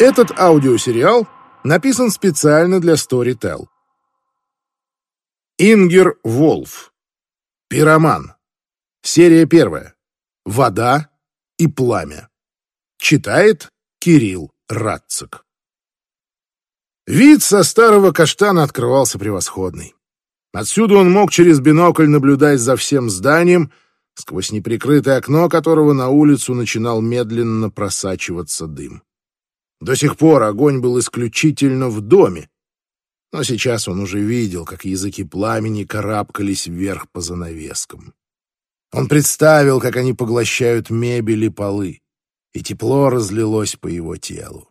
Этот аудиосериал написан специально для Storytel. Ингер Волф. Пироман. Серия первая. Вода и пламя. Читает Кирилл Радцик. Вид со старого каштана открывался превосходный. Отсюда он мог через бинокль наблюдать за всем зданием, сквозь неприкрытое окно которого на улицу начинал медленно просачиваться дым. До сих пор огонь был исключительно в доме, но сейчас он уже видел, как языки пламени карабкались вверх по занавескам. Он представил, как они поглощают мебель и полы, и тепло разлилось по его телу.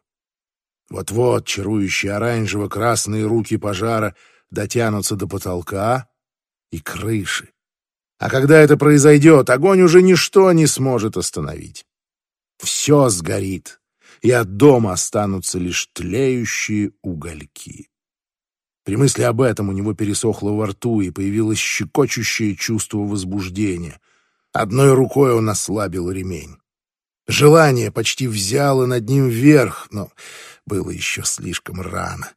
Вот-вот чарующие оранжево-красные руки пожара дотянутся до потолка и крыши. А когда это произойдет, огонь уже ничто не сможет остановить. Все сгорит, и от дома останутся лишь тлеющие угольки. При мысли об этом у него пересохло во рту и появилось щекочущее чувство возбуждения. Одной рукой он ослабил ремень. Желание почти взяло над ним вверх, но было еще слишком рано.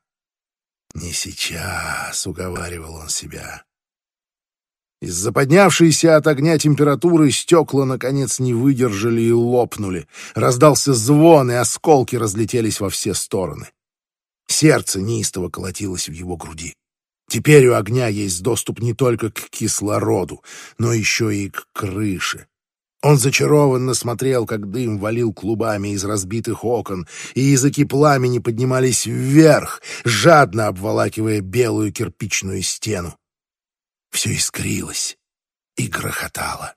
«Не сейчас», — уговаривал он себя. Из-за поднявшейся от огня температуры стекла, наконец, не выдержали и лопнули. Раздался звон, и осколки разлетелись во все стороны. Сердце неистово колотилось в его груди. Теперь у огня есть доступ не только к кислороду, но еще и к крыше. Он зачарованно смотрел, как дым валил клубами из разбитых окон, и языки пламени поднимались вверх, жадно обволакивая белую кирпичную стену. Все искрилось и грохотало.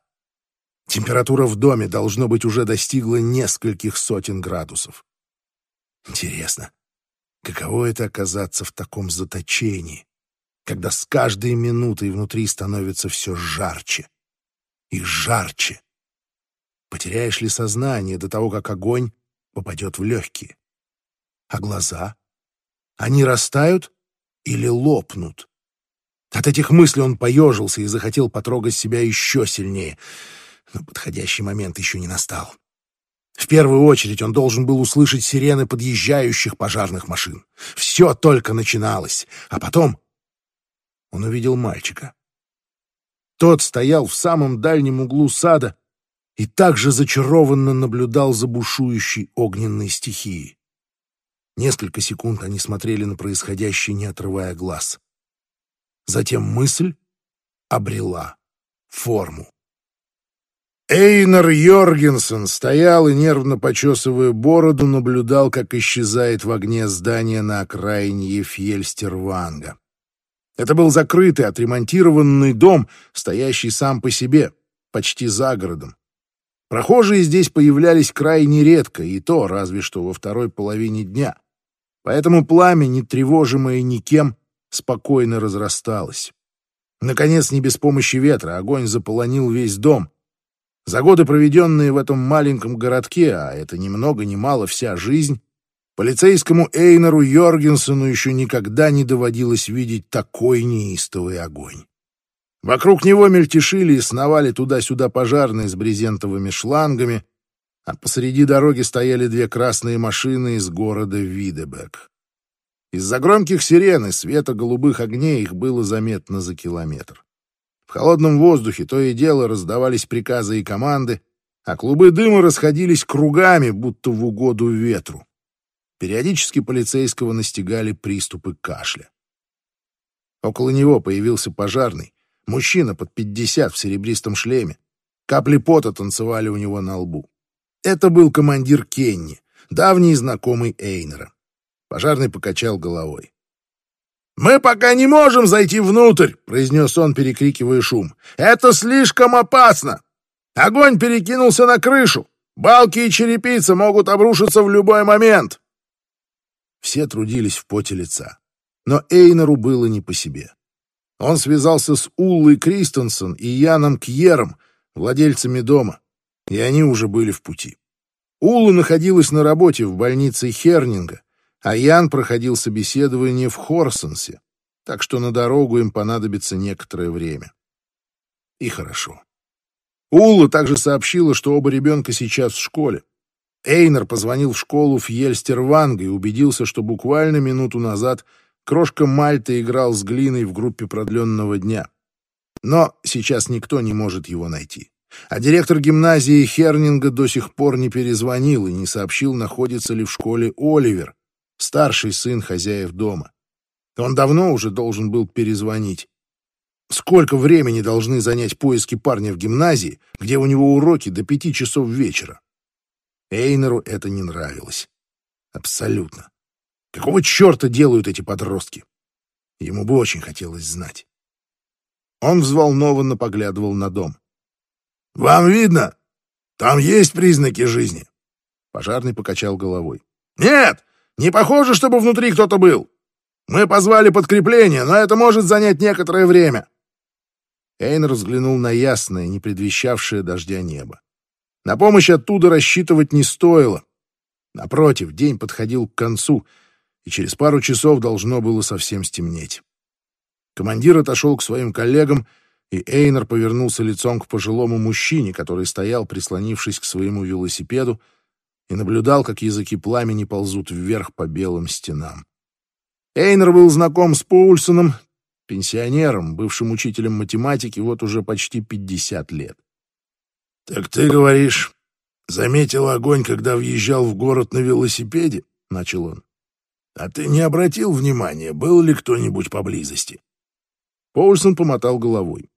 Температура в доме, должно быть, уже достигла нескольких сотен градусов. Интересно, каково это оказаться в таком заточении, когда с каждой минутой внутри становится все жарче и жарче? Потеряешь ли сознание до того, как огонь попадет в легкие? А глаза? Они растают или лопнут? От этих мыслей он поежился и захотел потрогать себя еще сильнее. Но подходящий момент еще не настал. В первую очередь он должен был услышать сирены подъезжающих пожарных машин. Все только начиналось. А потом он увидел мальчика. Тот стоял в самом дальнем углу сада и также зачарованно наблюдал за бушующей огненной стихией. Несколько секунд они смотрели на происходящее, не отрывая глаз. Затем мысль обрела форму. Эйнар Йоргенсен стоял и, нервно почесывая бороду, наблюдал, как исчезает в огне здание на окраине Ефьельстерванга. Это был закрытый, отремонтированный дом, стоящий сам по себе, почти за городом. Прохожие здесь появлялись крайне редко, и то разве что во второй половине дня. Поэтому пламя, не тревожимое никем, спокойно разрасталось. Наконец, не без помощи ветра, огонь заполонил весь дом. За годы, проведенные в этом маленьком городке, а это ни много ни мало вся жизнь, полицейскому Эйнеру Йоргенсену еще никогда не доводилось видеть такой неистовый огонь. Вокруг него мельтешили и сновали туда-сюда пожарные с брезентовыми шлангами, а посреди дороги стояли две красные машины из города Видебек. Из-за громких сирен и света голубых огней их было заметно за километр. В холодном воздухе то и дело раздавались приказы и команды, а клубы дыма расходились кругами, будто в угоду ветру. Периодически полицейского настигали приступы кашля. Около него появился пожарный, Мужчина под пятьдесят в серебристом шлеме. Капли пота танцевали у него на лбу. Это был командир Кенни, давний знакомый Эйнера. Пожарный покачал головой. «Мы пока не можем зайти внутрь», — произнес он, перекрикивая шум. «Это слишком опасно! Огонь перекинулся на крышу! Балки и черепица могут обрушиться в любой момент!» Все трудились в поте лица, но Эйнеру было не по себе. Он связался с Уллой Кристенсен и Яном Кьером, владельцами дома, и они уже были в пути. Улла находилась на работе в больнице Хернинга, а Ян проходил собеседование в Хорсенсе, так что на дорогу им понадобится некоторое время. И хорошо. Улла также сообщила, что оба ребенка сейчас в школе. Эйнер позвонил в школу Фьельстерванга и убедился, что буквально минуту назад крошка Мальта играл с глиной в группе продленного дня. Но сейчас никто не может его найти. А директор гимназии Хернинга до сих пор не перезвонил и не сообщил, находится ли в школе Оливер, старший сын хозяев дома. Он давно уже должен был перезвонить. Сколько времени должны занять поиски парня в гимназии, где у него уроки до пяти часов вечера? Эйнеру это не нравилось. Абсолютно. Какого черта делают эти подростки? Ему бы очень хотелось знать. Он взволнованно поглядывал на дом. «Вам видно? Там есть признаки жизни?» Пожарный покачал головой. «Нет, не похоже, чтобы внутри кто-то был. Мы позвали подкрепление, но это может занять некоторое время. Эйнер взглянул на ясное, не предвещавшее дождя небо. На помощь оттуда рассчитывать не стоило. Напротив, день подходил к концу, и через пару часов должно было совсем стемнеть. Командир отошел к своим коллегам, и Эйнер повернулся лицом к пожилому мужчине, который стоял, прислонившись к своему велосипеду, и наблюдал, как языки пламени ползут вверх по белым стенам. Эйнер был знаком с Поульсоном пенсионером, бывшим учителем математики вот уже почти 50 лет. «Так ты говоришь, заметил огонь, когда въезжал в город на велосипеде?» — начал он. «А ты не обратил внимания, был ли кто-нибудь поблизости?» Поульсон помотал головой.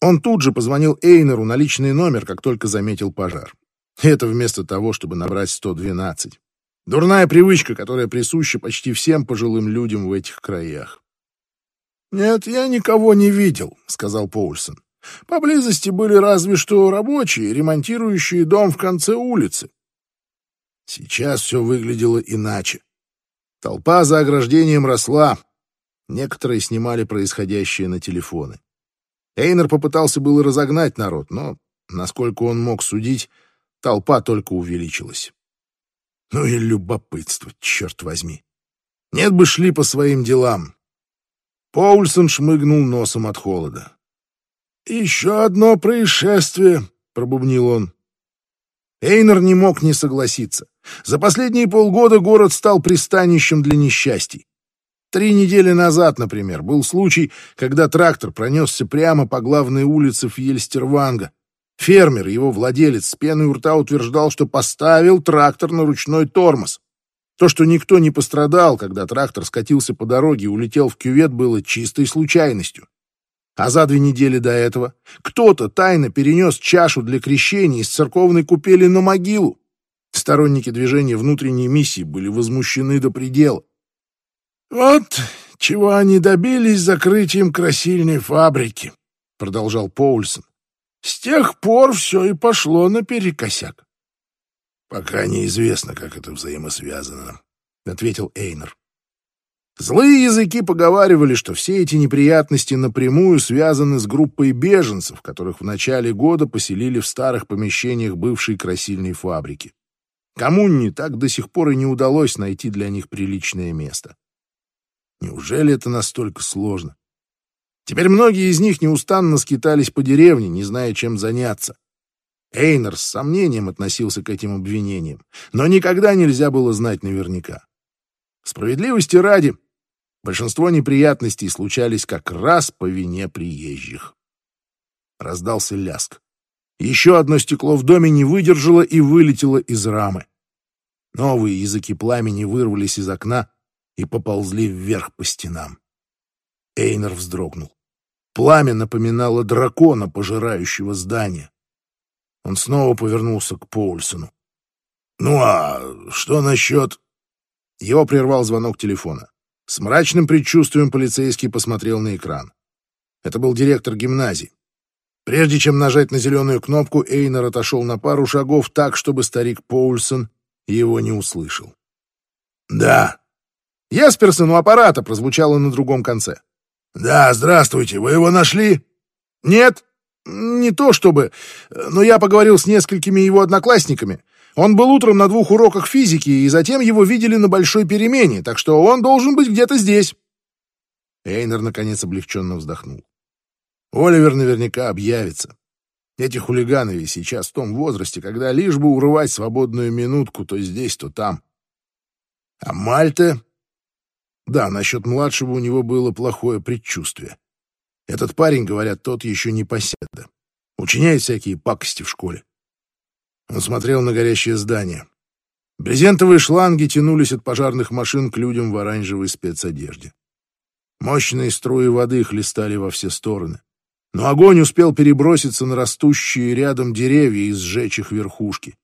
Он тут же позвонил Эйнеру на личный номер, как только заметил пожар. Это вместо того, чтобы набрать 112. Дурная привычка, которая присуща почти всем пожилым людям в этих краях. «Нет, я никого не видел», — сказал Поульсон. «Поблизости были разве что рабочие, ремонтирующие дом в конце улицы». Сейчас все выглядело иначе. Толпа за ограждением росла. Некоторые снимали происходящее на телефоны. Эйнер попытался было разогнать народ, но, насколько он мог судить, толпа только увеличилась. Ну и любопытство, черт возьми. Нет бы шли по своим делам, Поульсон шмыгнул носом от холода. «Еще одно происшествие», — пробубнил он. Эйнер не мог не согласиться. За последние полгода город стал пристанищем для несчастий. Три недели назад, например, был случай, когда трактор пронесся прямо по главной улице Фьельстерванга. Фермер, его владелец, с пеной у рта утверждал, что поставил трактор на ручной тормоз. То, что никто не пострадал, когда трактор скатился по дороге и улетел в кювет, было чистой случайностью. А за две недели до этого кто-то тайно перенес чашу для крещения из церковной купели на могилу. Сторонники движения внутренней миссии были возмущены до предела. «Вот чего они добились закрытием красильной фабрики», — продолжал Поульсон. «С тех пор все и пошло наперекосяк. «Пока неизвестно, как это взаимосвязано», — ответил Эйнер. Злые языки поговаривали, что все эти неприятности напрямую связаны с группой беженцев, которых в начале года поселили в старых помещениях бывшей красильной фабрики. Коммуне так до сих пор и не удалось найти для них приличное место. Неужели это настолько сложно? Теперь многие из них неустанно скитались по деревне, не зная, чем заняться. Эйнер с сомнением относился к этим обвинениям, но никогда нельзя было знать наверняка. Справедливости ради, большинство неприятностей случались как раз по вине приезжих. Раздался ляск. Еще одно стекло в доме не выдержало и вылетело из рамы. Новые языки пламени вырвались из окна и поползли вверх по стенам. Эйнер вздрогнул. Пламя напоминало дракона, пожирающего здание. Он снова повернулся к Поульсону. «Ну а что насчет...» Его прервал звонок телефона. С мрачным предчувствием полицейский посмотрел на экран. Это был директор гимназии. Прежде чем нажать на зеленую кнопку, Эйнер отошел на пару шагов так, чтобы старик Поульсон его не услышал. «Да». «Есперсон у аппарата» прозвучало на другом конце. «Да, здравствуйте. Вы его нашли?» «Нет», не то чтобы, но я поговорил с несколькими его одноклассниками. Он был утром на двух уроках физики, и затем его видели на большой перемене, так что он должен быть где-то здесь. Эйнер наконец облегченно вздохнул. Оливер наверняка объявится. Эти хулиганы ведь сейчас в том возрасте, когда лишь бы урвать свободную минутку то здесь, то там. А Мальта... Да, насчет младшего у него было плохое предчувствие. Этот парень, говорят, тот еще не поседа. Учиняет всякие пакости в школе. Он смотрел на горящее здание. Брезентовые шланги тянулись от пожарных машин к людям в оранжевой спецодежде. Мощные струи воды хлестали во все стороны. Но огонь успел переброситься на растущие рядом деревья и сжечь их верхушки.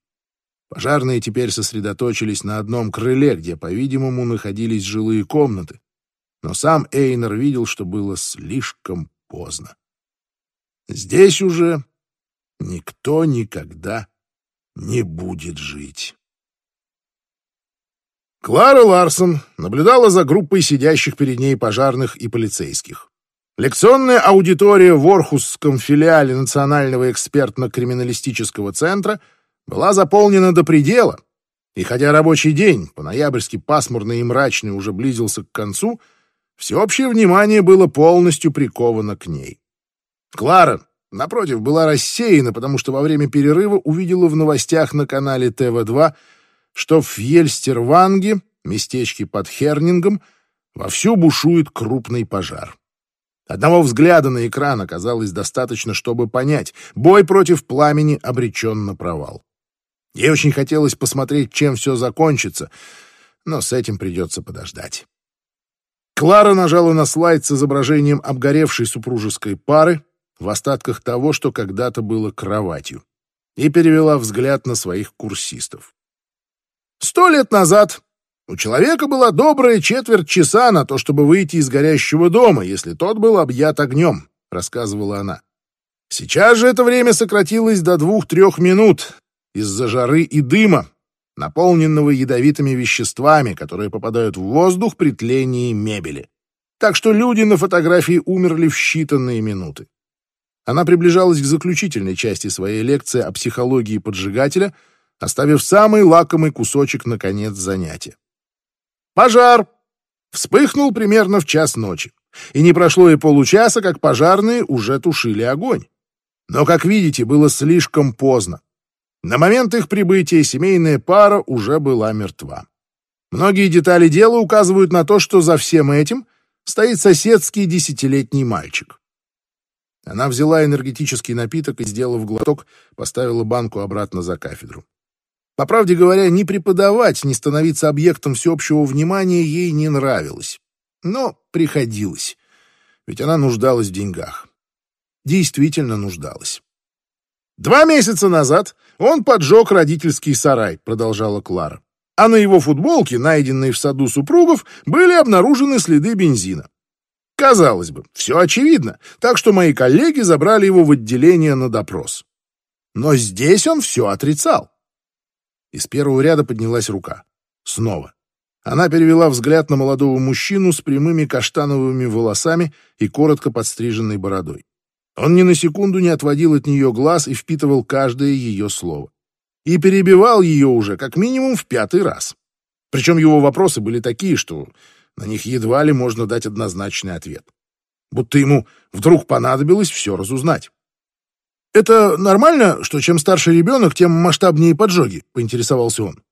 Пожарные теперь сосредоточились на одном крыле, где, по-видимому, находились жилые комнаты. Но сам Эйнер видел, что было слишком поздно. Здесь уже никто никогда не будет жить. Клара Ларсон наблюдала за группой сидящих перед ней пожарных и полицейских. Лекционная аудитория в Орхусском филиале Национального экспертно-криминалистического центра была заполнена до предела, и хотя рабочий день, по-ноябрьски пасмурный и мрачный, уже близился к концу, всеобщее внимание было полностью приковано к ней. Клара, напротив, была рассеяна, потому что во время перерыва увидела в новостях на канале ТВ-2 что в Ельстерванге, местечке под Хернингом, вовсю бушует крупный пожар. Одного взгляда на экран оказалось достаточно, чтобы понять, бой против пламени обречен на провал. Ей очень хотелось посмотреть, чем все закончится, но с этим придется подождать. Клара нажала на слайд с изображением обгоревшей супружеской пары в остатках того, что когда-то было кроватью, и перевела взгляд на своих курсистов. Сто лет назад у человека была добрая четверть часа на то, чтобы выйти из горящего дома, если тот был объят огнем, — рассказывала она. Сейчас же это время сократилось до двух-трех минут из-за жары и дыма, наполненного ядовитыми веществами, которые попадают в воздух при тлении мебели. Так что люди на фотографии умерли в считанные минуты. Она приближалась к заключительной части своей лекции о психологии поджигателя — оставив самый лакомый кусочек на конец занятия. Пожар! Вспыхнул примерно в час ночи, и не прошло и получаса, как пожарные уже тушили огонь. Но, как видите, было слишком поздно. На момент их прибытия семейная пара уже была мертва. Многие детали дела указывают на то, что за всем этим стоит соседский десятилетний мальчик. Она взяла энергетический напиток и, сделав глоток, поставила банку обратно за кафедру. По правде говоря, ни преподавать, ни становиться объектом всеобщего внимания ей не нравилось. Но приходилось, ведь она нуждалась в деньгах. Действительно нуждалась. «Два месяца назад он поджег родительский сарай», — продолжала Клара. «А на его футболке, найденной в саду супругов, были обнаружены следы бензина. Казалось бы, все очевидно, так что мои коллеги забрали его в отделение на допрос. Но здесь он все отрицал. Из первого ряда поднялась рука. Снова. Она перевела взгляд на молодого мужчину с прямыми каштановыми волосами и коротко подстриженной бородой. Он ни на секунду не отводил от нее глаз и впитывал каждое ее слово. И перебивал ее уже как минимум в пятый раз. Причем его вопросы были такие, что на них едва ли можно дать однозначный ответ. Будто ему вдруг понадобилось все разузнать. «Это нормально, что чем старше ребенок, тем масштабнее поджоги?» — поинтересовался он.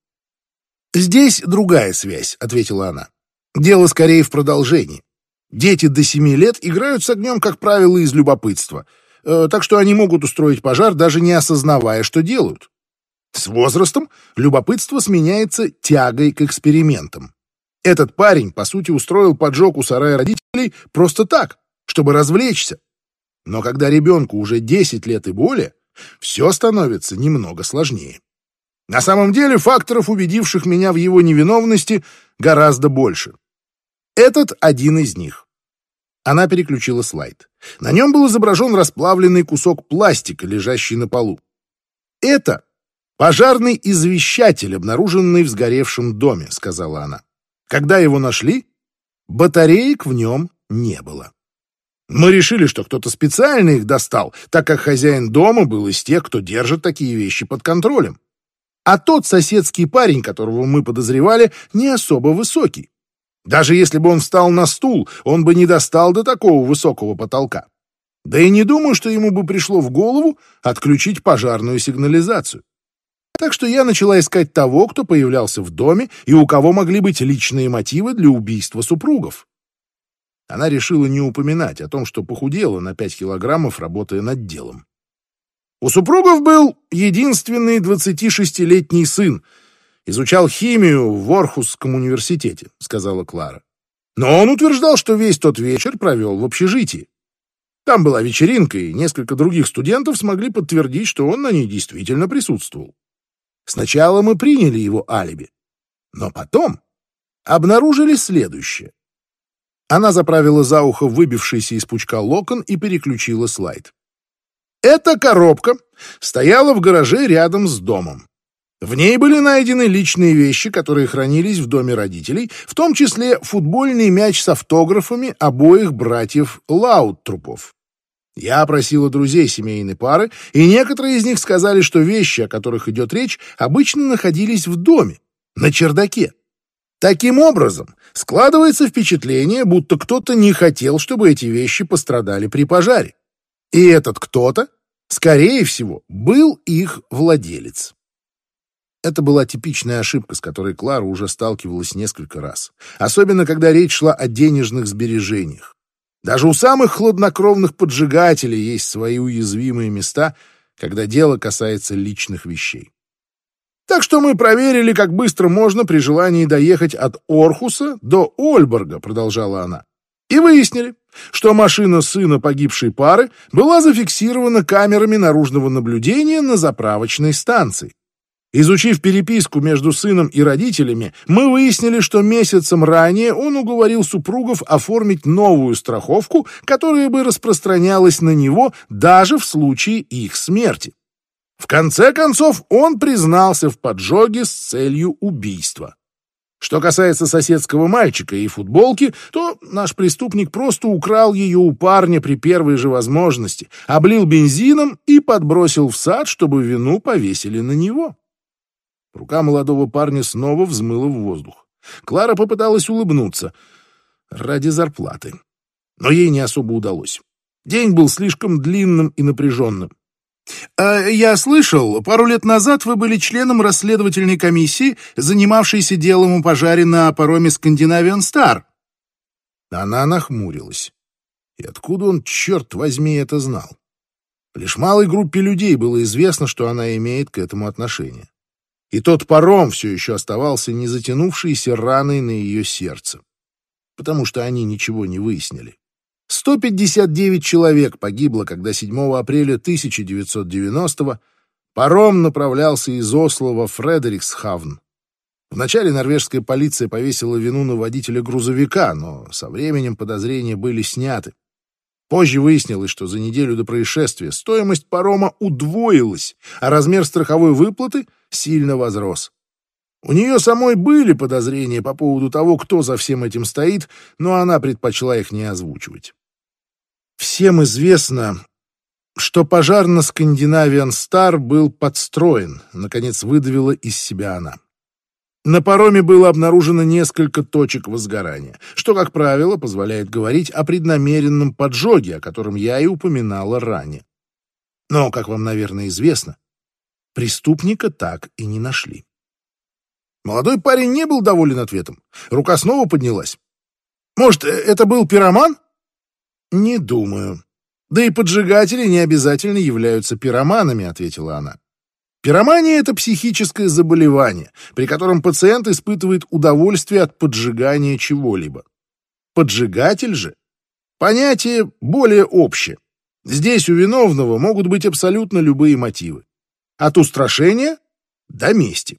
«Здесь другая связь», — ответила она. «Дело скорее в продолжении. Дети до семи лет играют с огнем, как правило, из любопытства, э, так что они могут устроить пожар, даже не осознавая, что делают. С возрастом любопытство сменяется тягой к экспериментам. Этот парень, по сути, устроил поджог у сарая родителей просто так, чтобы развлечься, но когда ребенку уже 10 лет и более, все становится немного сложнее. На самом деле факторов, убедивших меня в его невиновности, гораздо больше. Этот один из них. Она переключила слайд. На нем был изображен расплавленный кусок пластика, лежащий на полу. Это пожарный извещатель, обнаруженный в сгоревшем доме, сказала она. Когда его нашли, батареек в нем не было. Мы решили, что кто-то специально их достал, так как хозяин дома был из тех, кто держит такие вещи под контролем. А тот соседский парень, которого мы подозревали, не особо высокий. Даже если бы он встал на стул, он бы не достал до такого высокого потолка. Да и не думаю, что ему бы пришло в голову отключить пожарную сигнализацию. Так что я начала искать того, кто появлялся в доме и у кого могли быть личные мотивы для убийства супругов. Она решила не упоминать о том, что похудела на 5 килограммов, работая над делом. У супругов был единственный 26-летний сын. Изучал химию в Орхусском университете, сказала Клара. Но он утверждал, что весь тот вечер провел в общежитии. Там была вечеринка, и несколько других студентов смогли подтвердить, что он на ней действительно присутствовал. Сначала мы приняли его алиби, но потом обнаружили следующее. Она заправила за ухо выбившийся из пучка локон и переключила слайд. Эта коробка стояла в гараже рядом с домом. В ней были найдены личные вещи, которые хранились в доме родителей, в том числе футбольный мяч с автографами обоих братьев Лауттрупов. Я опросила друзей семейной пары, и некоторые из них сказали, что вещи, о которых идет речь, обычно находились в доме, на чердаке. Таким образом, складывается впечатление, будто кто-то не хотел, чтобы эти вещи пострадали при пожаре. И этот кто-то, скорее всего, был их владелец. Это была типичная ошибка, с которой Клара уже сталкивалась несколько раз. Особенно, когда речь шла о денежных сбережениях. Даже у самых хладнокровных поджигателей есть свои уязвимые места, когда дело касается личных вещей. Так что мы проверили, как быстро можно при желании доехать от Орхуса до Ольборга, продолжала она. И выяснили, что машина сына погибшей пары была зафиксирована камерами наружного наблюдения на заправочной станции. Изучив переписку между сыном и родителями, мы выяснили, что месяцем ранее он уговорил супругов оформить новую страховку, которая бы распространялась на него даже в случае их смерти. В конце концов, он признался в поджоге с целью убийства. Что касается соседского мальчика и футболки, то наш преступник просто украл ее у парня при первой же возможности, облил бензином и подбросил в сад, чтобы вину повесили на него. Рука молодого парня снова взмыла в воздух. Клара попыталась улыбнуться. Ради зарплаты. Но ей не особо удалось. День был слишком длинным и напряженным. «А «Я слышал, пару лет назад вы были членом расследовательной комиссии, занимавшейся делом о пожаре на пароме «Скандинавиан Стар». Она нахмурилась. И откуда он, черт возьми, это знал? Лишь малой группе людей было известно, что она имеет к этому отношение и тот паром все еще оставался не затянувшейся раной на ее сердце, потому что они ничего не выяснили. 159 человек погибло, когда 7 апреля 1990-го паром направлялся из Осло во Фредериксхавн. Вначале норвежская полиция повесила вину на водителя грузовика, но со временем подозрения были сняты. Позже выяснилось, что за неделю до происшествия стоимость парома удвоилась, а размер страховой выплаты сильно возрос. У нее самой были подозрения по поводу того, кто за всем этим стоит, но она предпочла их не озвучивать. Всем известно, что пожар на Скандинавиан Стар был подстроен, наконец выдавила из себя она. На пароме было обнаружено несколько точек возгорания, что, как правило, позволяет говорить о преднамеренном поджоге, о котором я и упоминала ранее. Но, как вам, наверное, известно, преступника так и не нашли. Молодой парень не был доволен ответом. Рука снова поднялась. «Может, э, это был пироман?» «Не думаю. Да и поджигатели не обязательно являются пироманами», — ответила она. Пиромания – это психическое заболевание, при котором пациент испытывает удовольствие от поджигания чего-либо. Поджигатель же – понятие более общее. Здесь у виновного могут быть абсолютно любые мотивы. От устрашения до мести.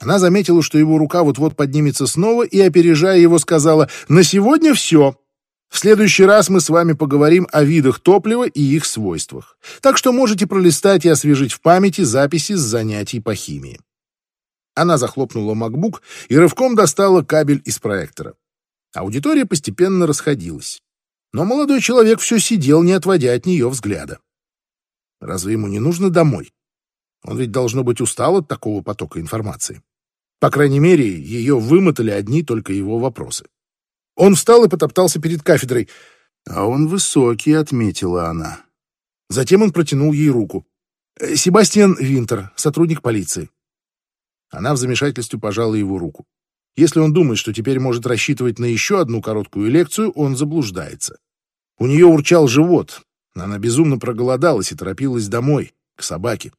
Она заметила, что его рука вот-вот поднимется снова и, опережая его, сказала «На сегодня все. В следующий раз мы с вами поговорим о видах топлива и их свойствах. Так что можете пролистать и освежить в памяти записи с занятий по химии. Она захлопнула MacBook и рывком достала кабель из проектора. Аудитория постепенно расходилась. Но молодой человек все сидел, не отводя от нее взгляда. Разве ему не нужно домой? Он ведь должно быть устал от такого потока информации. По крайней мере, ее вымотали одни только его вопросы. Он встал и потоптался перед кафедрой. «А он высокий», — отметила она. Затем он протянул ей руку. «Э, «Себастьян Винтер, сотрудник полиции». Она в замешательстве пожала его руку. Если он думает, что теперь может рассчитывать на еще одну короткую лекцию, он заблуждается. У нее урчал живот. Она безумно проголодалась и торопилась домой, к собаке.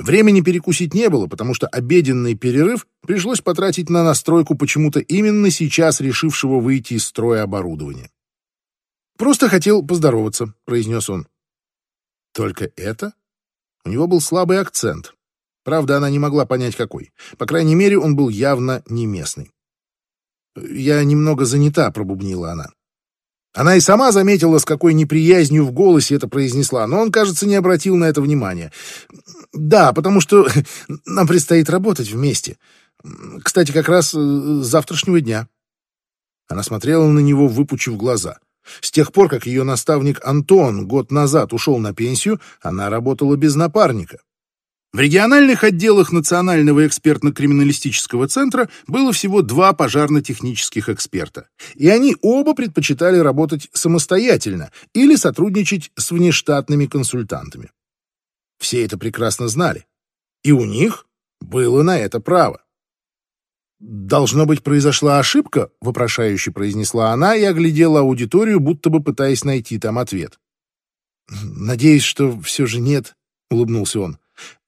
Времени перекусить не было, потому что обеденный перерыв пришлось потратить на настройку почему-то именно сейчас решившего выйти из строя оборудования. «Просто хотел поздороваться», — произнес он. Только это? У него был слабый акцент. Правда, она не могла понять, какой. По крайней мере, он был явно не местный. «Я немного занята», — пробубнила она. Она и сама заметила, с какой неприязнью в голосе это произнесла, но он, кажется, не обратил на это внимания. «Да, потому что нам предстоит работать вместе. Кстати, как раз э, с завтрашнего дня». Она смотрела на него, выпучив глаза. С тех пор, как ее наставник Антон год назад ушел на пенсию, она работала без напарника. В региональных отделах Национального экспертно-криминалистического центра было всего два пожарно-технических эксперта, и они оба предпочитали работать самостоятельно или сотрудничать с внештатными консультантами. Все это прекрасно знали, и у них было на это право. «Должно быть, произошла ошибка», — вопрошающе произнесла она и оглядела аудиторию, будто бы пытаясь найти там ответ. «Надеюсь, что все же нет», — улыбнулся он.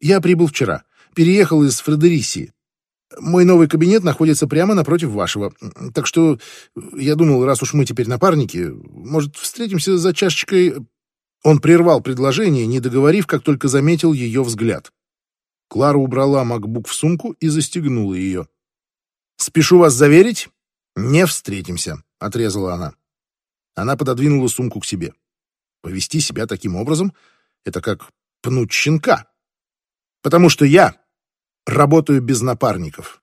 Я прибыл вчера. Переехал из Фредерисии. Мой новый кабинет находится прямо напротив вашего. Так что я думал, раз уж мы теперь напарники, может, встретимся за чашечкой...» Он прервал предложение, не договорив, как только заметил ее взгляд. Клара убрала макбук в сумку и застегнула ее. «Спешу вас заверить, не встретимся», — отрезала она. Она пододвинула сумку к себе. Повести себя таким образом — это как пнуть щенка потому что я работаю без напарников.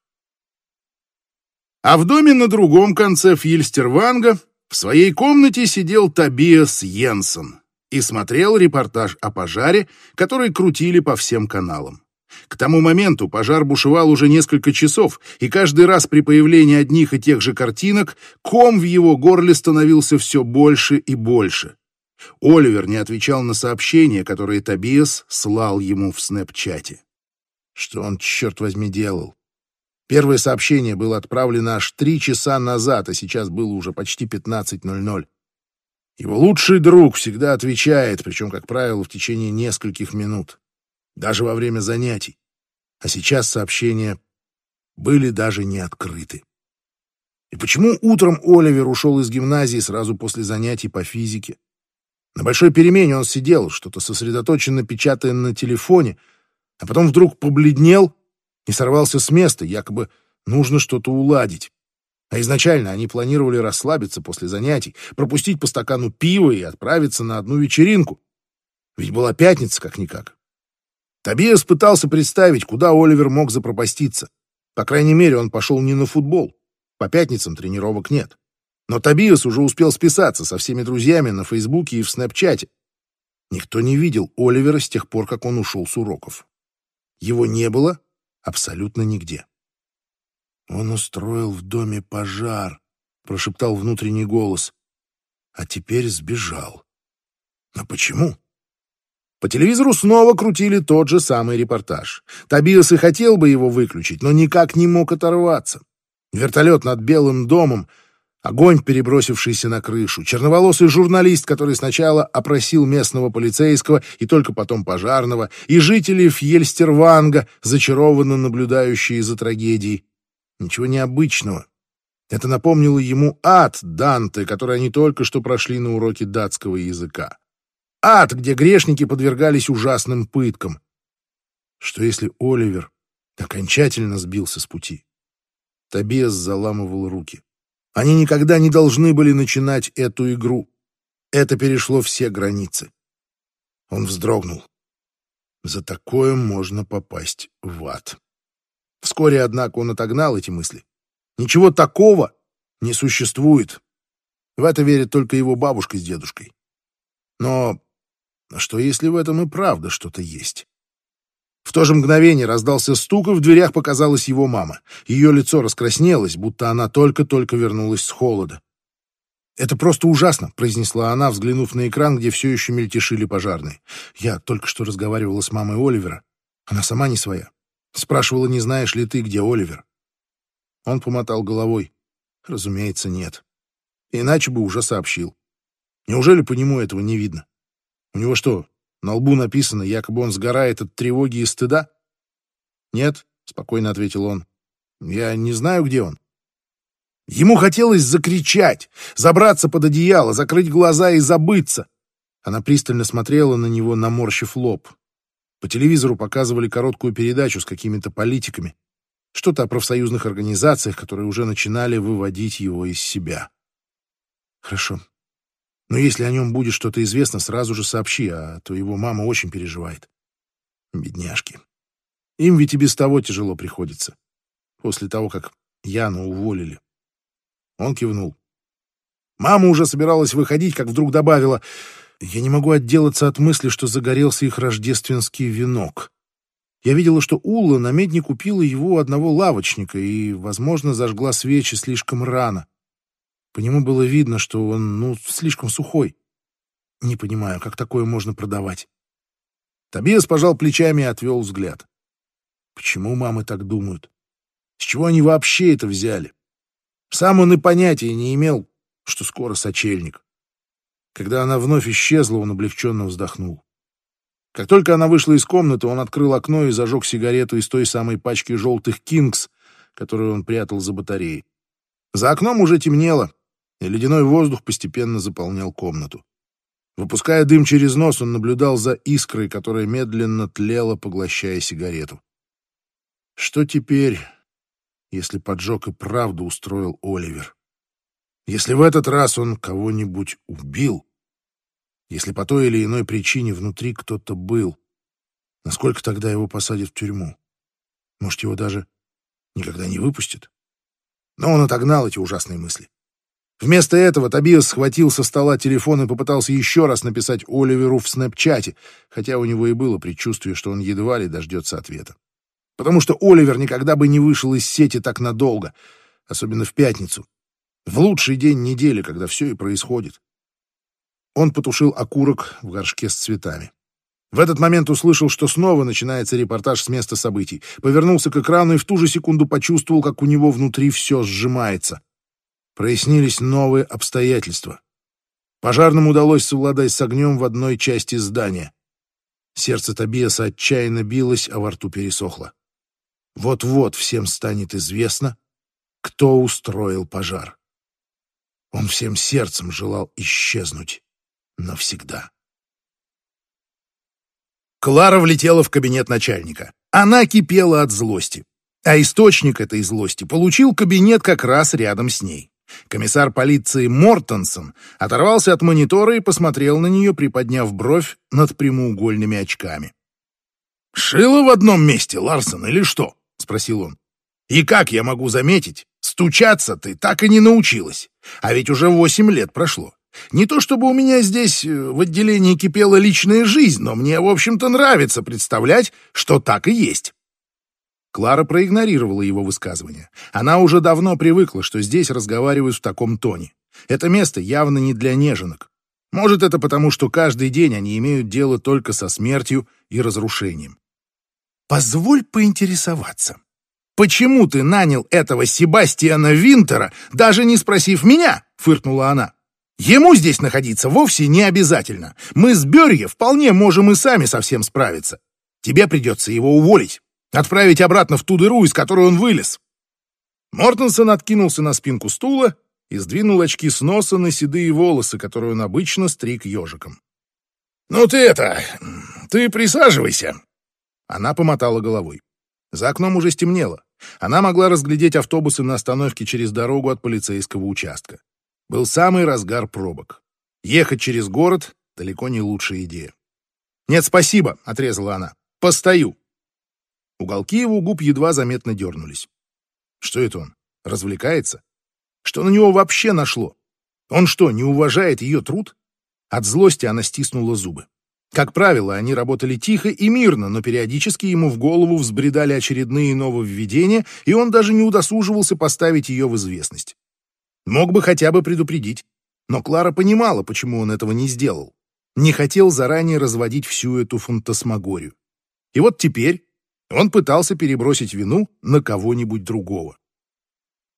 А в доме на другом конце Фьильстерванга в своей комнате сидел Тобиас Йенсен и смотрел репортаж о пожаре, который крутили по всем каналам. К тому моменту пожар бушевал уже несколько часов, и каждый раз при появлении одних и тех же картинок ком в его горле становился все больше и больше. Оливер не отвечал на сообщения, которые Тобиас слал ему в снэпчате. Что он, черт возьми, делал? Первое сообщение было отправлено аж три часа назад, а сейчас было уже почти 15.00. Его лучший друг всегда отвечает, причем, как правило, в течение нескольких минут, даже во время занятий. А сейчас сообщения были даже не открыты. И почему утром Оливер ушел из гимназии сразу после занятий по физике? На большой перемене он сидел, что-то сосредоточенно печатая на телефоне, а потом вдруг побледнел и сорвался с места, якобы нужно что-то уладить. А изначально они планировали расслабиться после занятий, пропустить по стакану пива и отправиться на одну вечеринку. Ведь была пятница, как-никак. Тобиас пытался представить, куда Оливер мог запропаститься. По крайней мере, он пошел не на футбол. По пятницам тренировок нет. Но Тобиас уже успел списаться со всеми друзьями на Фейсбуке и в Снэпчате. Никто не видел Оливера с тех пор, как он ушел с уроков. Его не было абсолютно нигде. «Он устроил в доме пожар», — прошептал внутренний голос. «А теперь сбежал». «Но почему?» По телевизору снова крутили тот же самый репортаж. Тобиас и хотел бы его выключить, но никак не мог оторваться. Вертолет над Белым домом Огонь, перебросившийся на крышу, черноволосый журналист, который сначала опросил местного полицейского и только потом пожарного, и жители Фьельстерванга, зачарованно наблюдающие за трагедией. Ничего необычного. Это напомнило ему ад Данте, который они только что прошли на уроке датского языка. Ад, где грешники подвергались ужасным пыткам. Что если Оливер окончательно сбился с пути? Тобиас заламывал руки. Они никогда не должны были начинать эту игру. Это перешло все границы. Он вздрогнул. За такое можно попасть в ад. Вскоре, однако, он отогнал эти мысли. Ничего такого не существует. В это верят только его бабушка с дедушкой. Но что, если в этом и правда что-то есть? В то же мгновение раздался стук, и в дверях показалась его мама. Ее лицо раскраснелось, будто она только-только вернулась с холода. «Это просто ужасно», — произнесла она, взглянув на экран, где все еще мельтешили пожарные. «Я только что разговаривала с мамой Оливера. Она сама не своя. Спрашивала, не знаешь ли ты, где Оливер?» Он помотал головой. «Разумеется, нет. Иначе бы уже сообщил. Неужели по нему этого не видно? У него что, на лбу написано, якобы он сгорает от тревоги и стыда?» «Нет», — спокойно ответил он. «Я не знаю, где он». Ему хотелось закричать, забраться под одеяло, закрыть глаза и забыться. Она пристально смотрела на него, наморщив лоб. По телевизору показывали короткую передачу с какими-то политиками. Что-то о профсоюзных организациях, которые уже начинали выводить его из себя. Хорошо. Но если о нем будет что-то известно, сразу же сообщи, а то его мама очень переживает. Бедняжки. Им ведь и без того тяжело приходится. После того, как Яну уволили. Он кивнул. Мама уже собиралась выходить, как вдруг добавила, «Я не могу отделаться от мысли, что загорелся их рождественский венок. Я видела, что Улла на медне купила его одного лавочника и, возможно, зажгла свечи слишком рано. По нему было видно, что он, ну, слишком сухой. Не понимаю, как такое можно продавать». Тобиас пожал плечами и отвел взгляд. Почему мамы так думают? С чего они вообще это взяли? Сам он и понятия не имел, что скоро сочельник. Когда она вновь исчезла, он облегченно вздохнул. Как только она вышла из комнаты, он открыл окно и зажег сигарету из той самой пачки желтых «Кингс», которую он прятал за батареей. За окном уже темнело, и ледяной воздух постепенно заполнял комнату. Выпуская дым через нос, он наблюдал за искрой, которая медленно тлела, поглощая сигарету. Что теперь если поджог и правду устроил Оливер. Если в этот раз он кого-нибудь убил, если по той или иной причине внутри кто-то был, насколько тогда его посадят в тюрьму? Может, его даже никогда не выпустят? Но он отогнал эти ужасные мысли. Вместо этого Тобиас схватил со стола телефон и попытался еще раз написать Оливеру в снэпчате, хотя у него и было предчувствие, что он едва ли дождется ответа потому что Оливер никогда бы не вышел из сети так надолго, особенно в пятницу, в лучший день недели, когда все и происходит. Он потушил окурок в горшке с цветами. В этот момент услышал, что снова начинается репортаж с места событий. Повернулся к экрану и в ту же секунду почувствовал, как у него внутри все сжимается. Прояснились новые обстоятельства. Пожарным удалось совладать с огнем в одной части здания. Сердце Тобиаса отчаянно билось, а во рту пересохло. Вот-вот всем станет известно, кто устроил пожар. Он всем сердцем желал исчезнуть навсегда. Клара влетела в кабинет начальника. Она кипела от злости. А источник этой злости получил кабинет как раз рядом с ней. Комиссар полиции Мортенсон оторвался от монитора и посмотрел на нее, приподняв бровь над прямоугольными очками. «Шило в одном месте, Ларсон, или что?» — спросил он. «И как я могу заметить, стучаться ты так и не научилась, а ведь уже восемь лет прошло. Не то чтобы у меня здесь э, в отделении кипела личная жизнь, но мне, в общем-то, нравится представлять, что так и есть». Клара проигнорировала его высказывание. Она уже давно привыкла, что здесь разговаривают в таком тоне. Это место явно не для неженок. Может, это потому, что каждый день они имеют дело только со смертью и разрушением. Позволь поинтересоваться. Почему ты нанял этого Себастьяна Винтера, даже не спросив меня? Фыркнула она. Ему здесь находиться вовсе не обязательно. Мы с Берье вполне можем и сами совсем справиться. Тебе придется его уволить, отправить обратно в ту дыру, из которой он вылез. Мортенсон откинулся на спинку стула и сдвинул очки с носа на седые волосы, которые он обычно стриг ежиком. «Ну ты это... ты присаживайся. Она помотала головой. За окном уже стемнело. Она могла разглядеть автобусы на остановке через дорогу от полицейского участка. Был самый разгар пробок. Ехать через город — далеко не лучшая идея. «Нет, спасибо», — отрезала она. «Постою». Уголки его губ едва заметно дернулись. Что это он? Развлекается? Что на него вообще нашло? Он что, не уважает ее труд? От злости она стиснула зубы. Как правило, они работали тихо и мирно, но периодически ему в голову взбредали очередные нововведения, и он даже не удосуживался поставить ее в известность. Мог бы хотя бы предупредить. Но Клара понимала, почему он этого не сделал. Не хотел заранее разводить всю эту фантасмагорию. И вот теперь он пытался перебросить вину на кого-нибудь другого.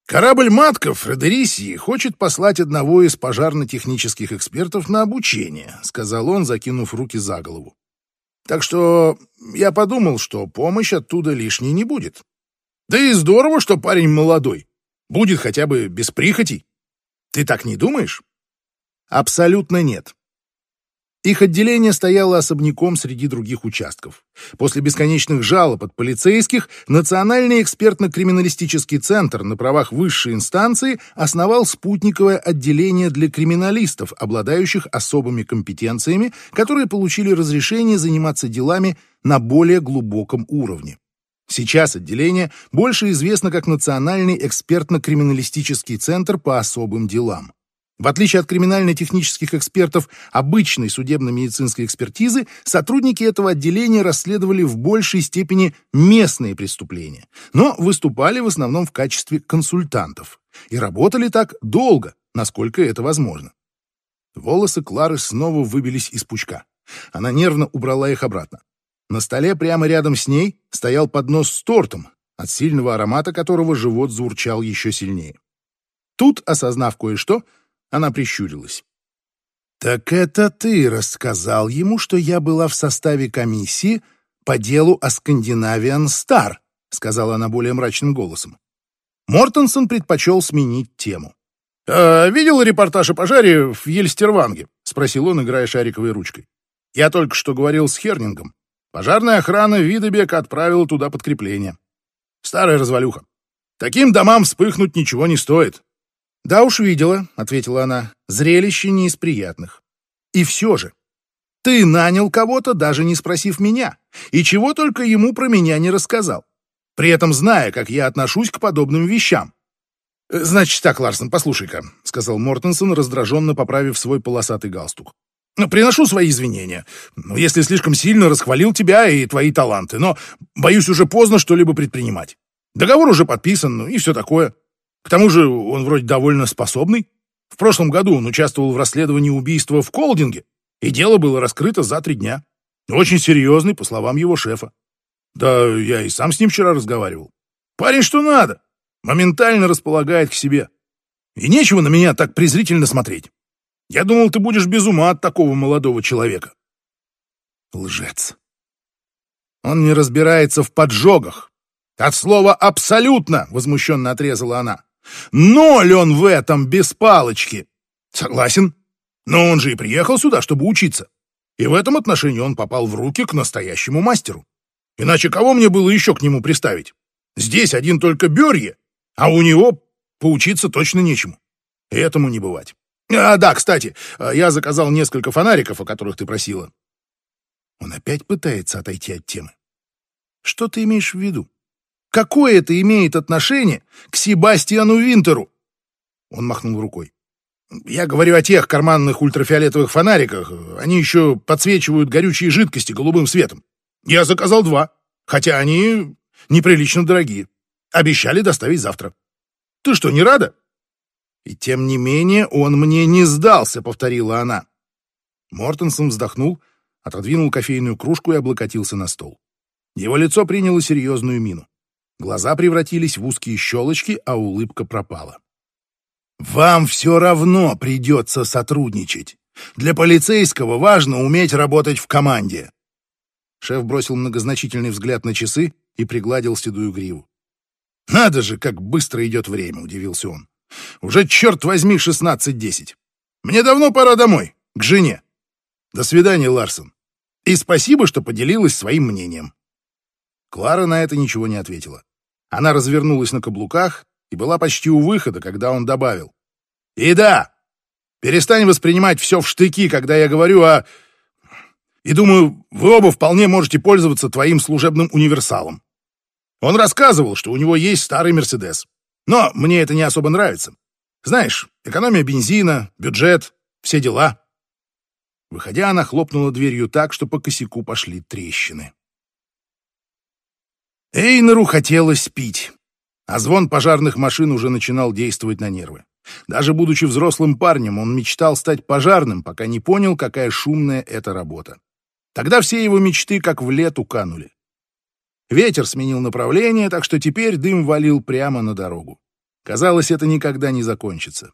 Корабль «Матка» Фредерисии хочет послать одного из пожарно-технических экспертов на обучение, сказал он, закинув руки за голову. Так что я подумал, что помощь оттуда лишней не будет. Да и здорово, что парень молодой. Будет хотя бы без прихотей. Ты так не думаешь? Абсолютно нет. Их отделение стояло особняком среди других участков. После бесконечных жалоб от полицейских Национальный экспертно-криминалистический центр на правах высшей инстанции основал спутниковое отделение для криминалистов, обладающих особыми компетенциями, которые получили разрешение заниматься делами на более глубоком уровне. Сейчас отделение больше известно как Национальный экспертно-криминалистический центр по особым делам. В отличие от криминально-технических экспертов обычной судебно-медицинской экспертизы, сотрудники этого отделения расследовали в большей степени местные преступления, но выступали в основном в качестве консультантов. И работали так долго, насколько это возможно. Волосы Клары снова выбились из пучка. Она нервно убрала их обратно. На столе прямо рядом с ней стоял поднос с тортом, от сильного аромата которого живот заурчал еще сильнее. Тут, осознав кое-что, она прищурилась. «Так это ты рассказал ему, что я была в составе комиссии по делу о Скандинавиан Стар», сказала она более мрачным голосом. Мортенсон предпочел сменить тему. «Э, «Видел репортаж о пожаре в Ельстерванге?» — спросил он, играя шариковой ручкой. «Я только что говорил с Хернингом. Пожарная охрана Видебека отправила туда подкрепление. Старая развалюха. Таким домам вспыхнуть ничего не стоит. «Да уж видела», — ответила она, — «зрелище не из приятных». «И все же, ты нанял кого-то, даже не спросив меня, и чего только ему про меня не рассказал, при этом зная, как я отношусь к подобным вещам». «Значит так, Ларсон, послушай-ка», — сказал Мортенсон, раздраженно поправив свой полосатый галстук. «Ну, «Приношу свои извинения, ну, если слишком сильно расхвалил тебя и твои таланты, но, боюсь, уже поздно что-либо предпринимать. Договор уже подписан, ну и все такое. К тому же он вроде довольно способный. В прошлом году он участвовал в расследовании убийства в Колдинге, и дело было раскрыто за три дня. Очень серьезный, по словам его шефа. Да я и сам с ним вчера разговаривал. Парень что надо, моментально располагает к себе. И нечего на меня так презрительно смотреть. Я думал, ты будешь без ума от такого молодого человека. Лжец. Он не разбирается в поджогах. От слова «абсолютно», — возмущенно отрезала она. Ноль он в этом без палочки. Согласен. Но он же и приехал сюда, чтобы учиться. И в этом отношении он попал в руки к настоящему мастеру. Иначе кого мне было еще к нему приставить? Здесь один только Берье, а у него поучиться точно нечему. Этому не бывать. А, да, кстати, я заказал несколько фонариков, о которых ты просила. Он опять пытается отойти от темы. Что ты имеешь в виду? Какое это имеет отношение к Себастьяну Винтеру? Он махнул рукой. Я говорю о тех карманных ультрафиолетовых фонариках. Они еще подсвечивают горючие жидкости голубым светом. Я заказал два, хотя они неприлично дорогие. Обещали доставить завтра. Ты что, не рада? И тем не менее он мне не сдался, повторила она. Мортенсон вздохнул, отодвинул кофейную кружку и облокотился на стол. Его лицо приняло серьезную мину. Глаза превратились в узкие щелочки, а улыбка пропала. «Вам все равно придется сотрудничать. Для полицейского важно уметь работать в команде». Шеф бросил многозначительный взгляд на часы и пригладил седую гриву. «Надо же, как быстро идет время!» — удивился он. «Уже, черт возьми, шестнадцать десять. Мне давно пора домой, к жене. До свидания, Ларсон. И спасибо, что поделилась своим мнением». Клара на это ничего не ответила. Она развернулась на каблуках и была почти у выхода, когда он добавил. «И да, перестань воспринимать все в штыки, когда я говорю о... И думаю, вы оба вполне можете пользоваться твоим служебным универсалом. Он рассказывал, что у него есть старый Мерседес. Но мне это не особо нравится. Знаешь, экономия бензина, бюджет, все дела». Выходя, она хлопнула дверью так, что по косяку пошли трещины. Эйнеру хотелось пить, а звон пожарных машин уже начинал действовать на нервы. Даже будучи взрослым парнем, он мечтал стать пожарным, пока не понял, какая шумная эта работа. Тогда все его мечты как в лету канули. Ветер сменил направление, так что теперь дым валил прямо на дорогу. Казалось, это никогда не закончится.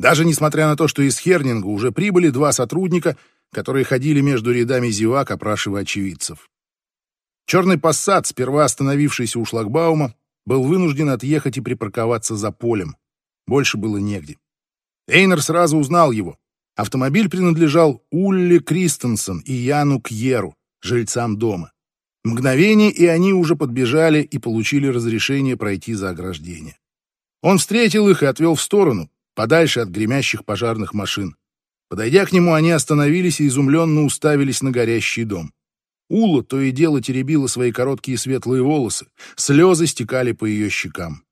Даже несмотря на то, что из Хернинга уже прибыли два сотрудника, которые ходили между рядами зевак, опрашивая очевидцев. Черный пассат, сперва остановившийся у шлагбаума, был вынужден отъехать и припарковаться за полем. Больше было негде. Эйнер сразу узнал его. Автомобиль принадлежал Улле Кристенсен и Яну Кьеру, жильцам дома. Мгновение, и они уже подбежали и получили разрешение пройти за ограждение. Он встретил их и отвел в сторону, подальше от гремящих пожарных машин. Подойдя к нему, они остановились и изумленно уставились на горящий дом. Ула то и дело теребила свои короткие светлые волосы, слезы стекали по ее щекам.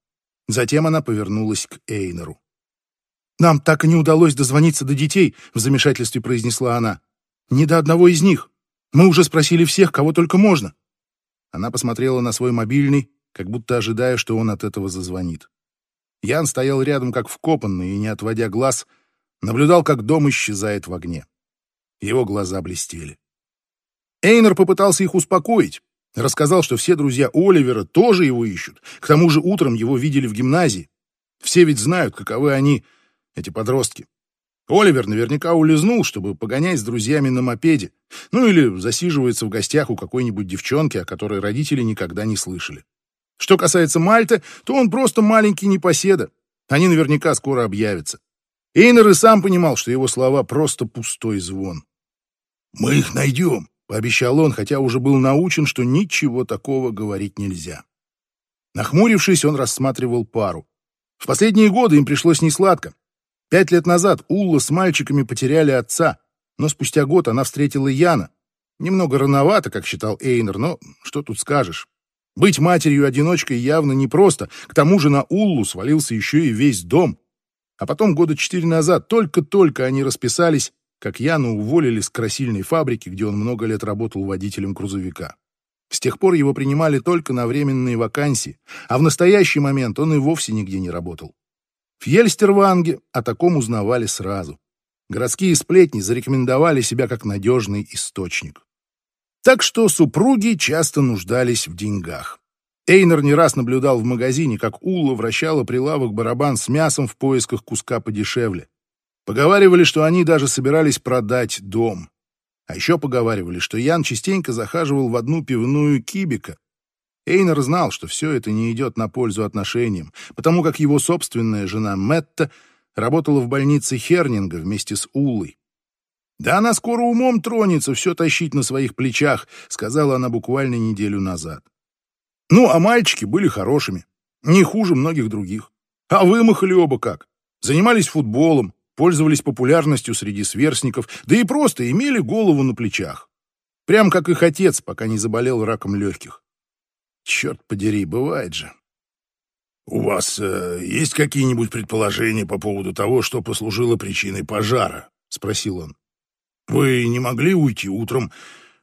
Затем она повернулась к Эйнеру. «Нам так и не удалось дозвониться до детей», — в замешательстве произнесла она. «Ни до одного из них. Мы уже спросили всех, кого только можно». Она посмотрела на свой мобильный, как будто ожидая, что он от этого зазвонит. Ян стоял рядом, как вкопанный, и, не отводя глаз, наблюдал, как дом исчезает в огне. Его глаза блестели. Эйнер попытался их успокоить, Рассказал, что все друзья Оливера тоже его ищут. К тому же утром его видели в гимназии. Все ведь знают, каковы они, эти подростки. Оливер наверняка улизнул, чтобы погонять с друзьями на мопеде. Ну или засиживается в гостях у какой-нибудь девчонки, о которой родители никогда не слышали. Что касается Мальты, то он просто маленький непоседа. Они наверняка скоро объявятся. Эйнер и сам понимал, что его слова просто пустой звон. «Мы их найдем», — пообещал он, хотя уже был научен, что ничего такого говорить нельзя. Нахмурившись, он рассматривал пару. В последние годы им пришлось несладко. Пять лет назад Улла с мальчиками потеряли отца, но спустя год она встретила Яна. Немного рановато, как считал Эйнер, но что тут скажешь. Быть матерью-одиночкой явно непросто, к тому же на Уллу свалился еще и весь дом. А потом года четыре назад только-только они расписались, как Яна уволили с красильной фабрики, где он много лет работал водителем грузовика. С тех пор его принимали только на временные вакансии, а в настоящий момент он и вовсе нигде не работал. В Ельстерванге о таком узнавали сразу. Городские сплетни зарекомендовали себя как надежный источник. Так что супруги часто нуждались в деньгах. Эйнер не раз наблюдал в магазине, как Ула вращала прилавок барабан с мясом в поисках куска подешевле. Поговаривали, что они даже собирались продать дом. А еще поговаривали, что Ян частенько захаживал в одну пивную кибика. Эйнер знал, что все это не идет на пользу отношениям, потому как его собственная жена Метта работала в больнице Хернинга вместе с Улой. «Да она скоро умом тронется все тащить на своих плечах», — сказала она буквально неделю назад. Ну, а мальчики были хорошими, не хуже многих других. А вымахали оба как. Занимались футболом, пользовались популярностью среди сверстников, да и просто имели голову на плечах. Прям как их отец, пока не заболел раком легких. Черт подери, бывает же. «У вас э, есть какие-нибудь предположения по поводу того, что послужило причиной пожара?» — спросил он. «Вы не могли уйти утром,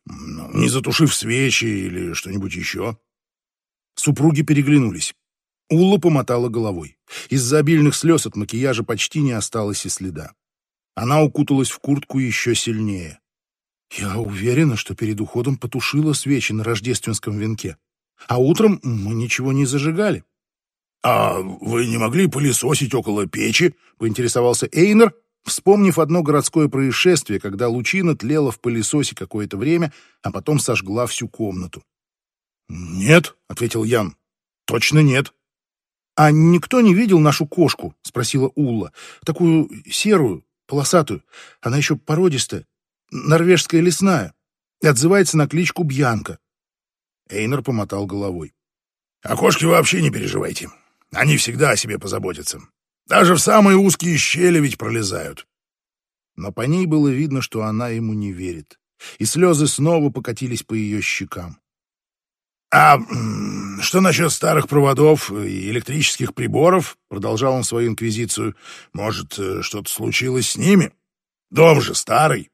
не затушив свечи или что-нибудь еще?» Супруги переглянулись. Улла помотала головой. Из-за обильных слез от макияжа почти не осталось и следа. Она укуталась в куртку еще сильнее. «Я уверена, что перед уходом потушила свечи на рождественском венке. А утром мы ничего не зажигали». «А вы не могли пылесосить около печи?» — поинтересовался Эйнер, вспомнив одно городское происшествие, когда лучина тлела в пылесосе какое-то время, а потом сожгла всю комнату. «Нет», — ответил Ян, — «точно нет». «А никто не видел нашу кошку?» — спросила Улла. «Такую серую, полосатую. Она еще породистая, норвежская лесная, и отзывается на кличку Бьянка». Эйнер помотал головой. «О кошке вообще не переживайте. Они всегда о себе позаботятся. Даже в самые узкие щели ведь пролезают». Но по ней было видно, что она ему не верит, и слезы снова покатились по ее щекам. «А что насчет старых проводов и электрических приборов?» — продолжал он свою инквизицию. «Может, э, что-то случилось с ними? Дом же старый».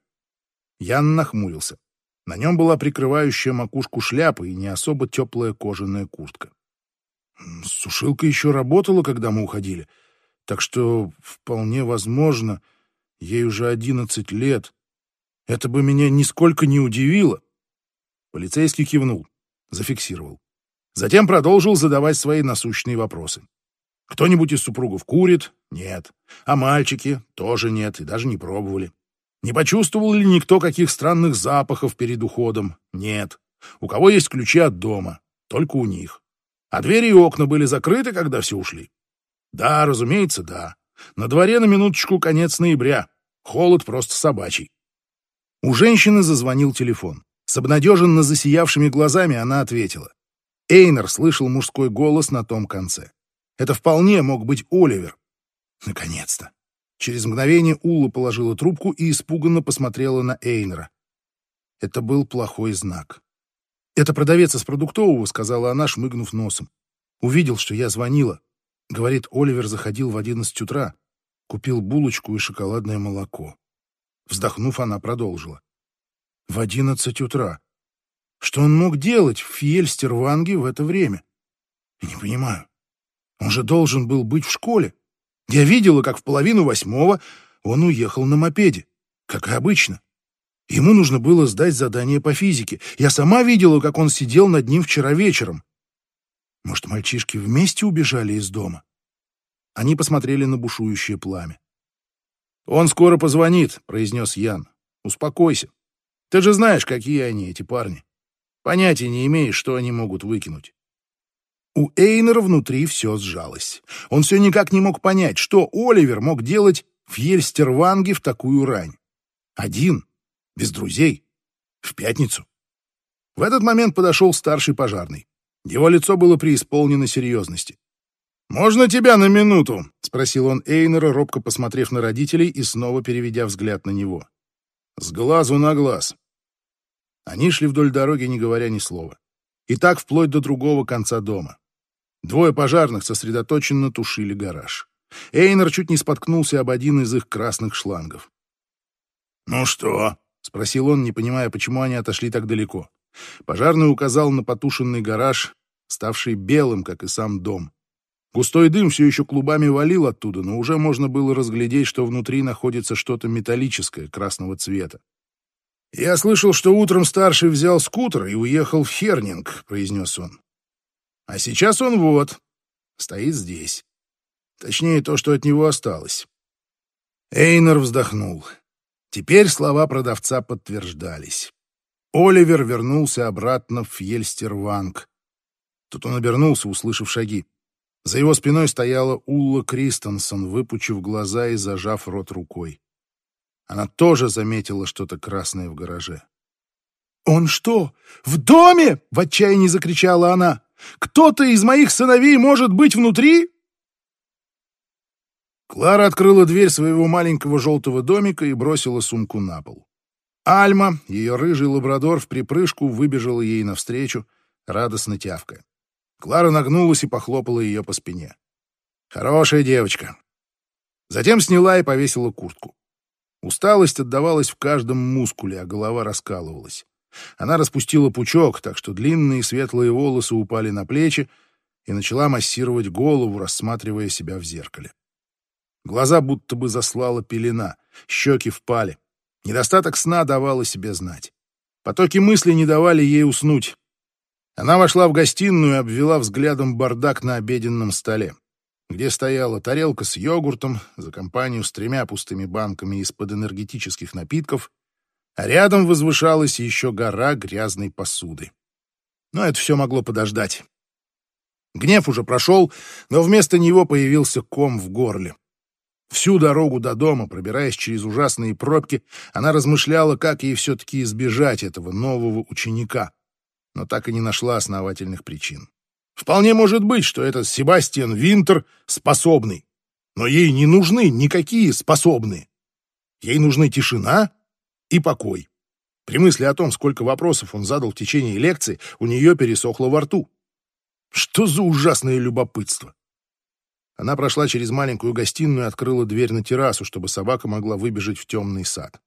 Ян нахмурился. На нем была прикрывающая макушку шляпа и не особо теплая кожаная куртка. «Сушилка еще работала, когда мы уходили. Так что, вполне возможно, ей уже одиннадцать лет. Это бы меня нисколько не удивило. Полицейский кивнул, зафиксировал. Затем продолжил задавать свои насущные вопросы. Кто-нибудь из супругов курит? Нет. А мальчики? Тоже нет, и даже не пробовали. Не почувствовал ли никто каких странных запахов перед уходом? Нет. У кого есть ключи от дома? Только у них. А двери и окна были закрыты, когда все ушли? Да, разумеется, да. На дворе на минуточку конец ноября. Холод просто собачий. У женщины зазвонил телефон. С обнадеженно засиявшими глазами она ответила. Эйнер слышал мужской голос на том конце. Это вполне мог быть Оливер. Наконец-то. Через мгновение Улла положила трубку и испуганно посмотрела на Эйнера. Это был плохой знак. «Это продавец из продуктового», — сказала она, шмыгнув носом. «Увидел, что я звонила. Говорит, Оливер заходил в одиннадцать утра, купил булочку и шоколадное молоко. Вздохнув, она продолжила. В одиннадцать утра. Что он мог делать в Фьельстерванге в это время? Не понимаю. Он же должен был быть в школе. Я видела, как в половину восьмого он уехал на мопеде, как и обычно. Ему нужно было сдать задание по физике. Я сама видела, как он сидел над ним вчера вечером. Может, мальчишки вместе убежали из дома? Они посмотрели на бушующее пламя. «Он скоро позвонит», — произнес Ян. «Успокойся. Ты же знаешь, какие они, эти парни. Понятия не имеешь, что они могут выкинуть». У Эйнера внутри все сжалось. Он все никак не мог понять, что Оливер мог делать в Ельстерванге в такую рань. Один, без друзей, в пятницу. В этот момент подошел старший пожарный. Его лицо было преисполнено серьезности. «Можно тебя на минуту?» — спросил он Эйнера, робко посмотрев на родителей и снова переведя взгляд на него. «С глазу на глаз». Они шли вдоль дороги, не говоря ни слова. И так вплоть до другого конца дома. Двое пожарных сосредоточенно тушили гараж. Эйнер чуть не споткнулся об один из их красных шлангов. «Ну что?» — спросил он, не понимая, почему они отошли так далеко. Пожарный указал на потушенный гараж, ставший белым, как и сам дом. Густой дым все еще клубами валил оттуда, но уже можно было разглядеть, что внутри находится что-то металлическое, красного цвета. «Я слышал, что утром старший взял скутер и уехал в Хернинг», — произнес он. А сейчас он вот, стоит здесь. Точнее, то, что от него осталось. Эйнер вздохнул. Теперь слова продавца подтверждались. Оливер вернулся обратно в Фьельстерванг. Тут он обернулся, услышав шаги. За его спиной стояла Улла Кристенсен, выпучив глаза и зажав рот рукой. Она тоже заметила что-то красное в гараже. «Он что, в доме?» — в отчаянии закричала она. Кто-то из моих сыновей может быть внутри?» Клара открыла дверь своего маленького желтого домика и бросила сумку на пол. Альма, ее рыжий лабрадор, в припрыжку выбежала ей навстречу, радостно тявкая. Клара нагнулась и похлопала ее по спине. «Хорошая девочка». Затем сняла и повесила куртку. Усталость отдавалась в каждом мускуле, а голова раскалывалась. Она распустила пучок, так что длинные светлые волосы упали на плечи и начала массировать голову, рассматривая себя в зеркале. Глаза будто бы заслала пелена, щеки впали. Недостаток сна давал себе знать. Потоки мыслей не давали ей уснуть. Она вошла в гостиную и обвела взглядом бардак на обеденном столе, где стояла тарелка с йогуртом за компанию с тремя пустыми банками из-под энергетических напитков а рядом возвышалась еще гора грязной посуды. Но это все могло подождать. Гнев уже прошел, но вместо него появился ком в горле. Всю дорогу до дома, пробираясь через ужасные пробки, она размышляла, как ей все-таки избежать этого нового ученика, но так и не нашла основательных причин. Вполне может быть, что этот Себастьян Винтер способный, но ей не нужны никакие способные. Ей нужны тишина и покой. При мысли о том, сколько вопросов он задал в течение лекции, у нее пересохло во рту. Что за ужасное любопытство! Она прошла через маленькую гостиную и открыла дверь на террасу, чтобы собака могла выбежать в темный сад.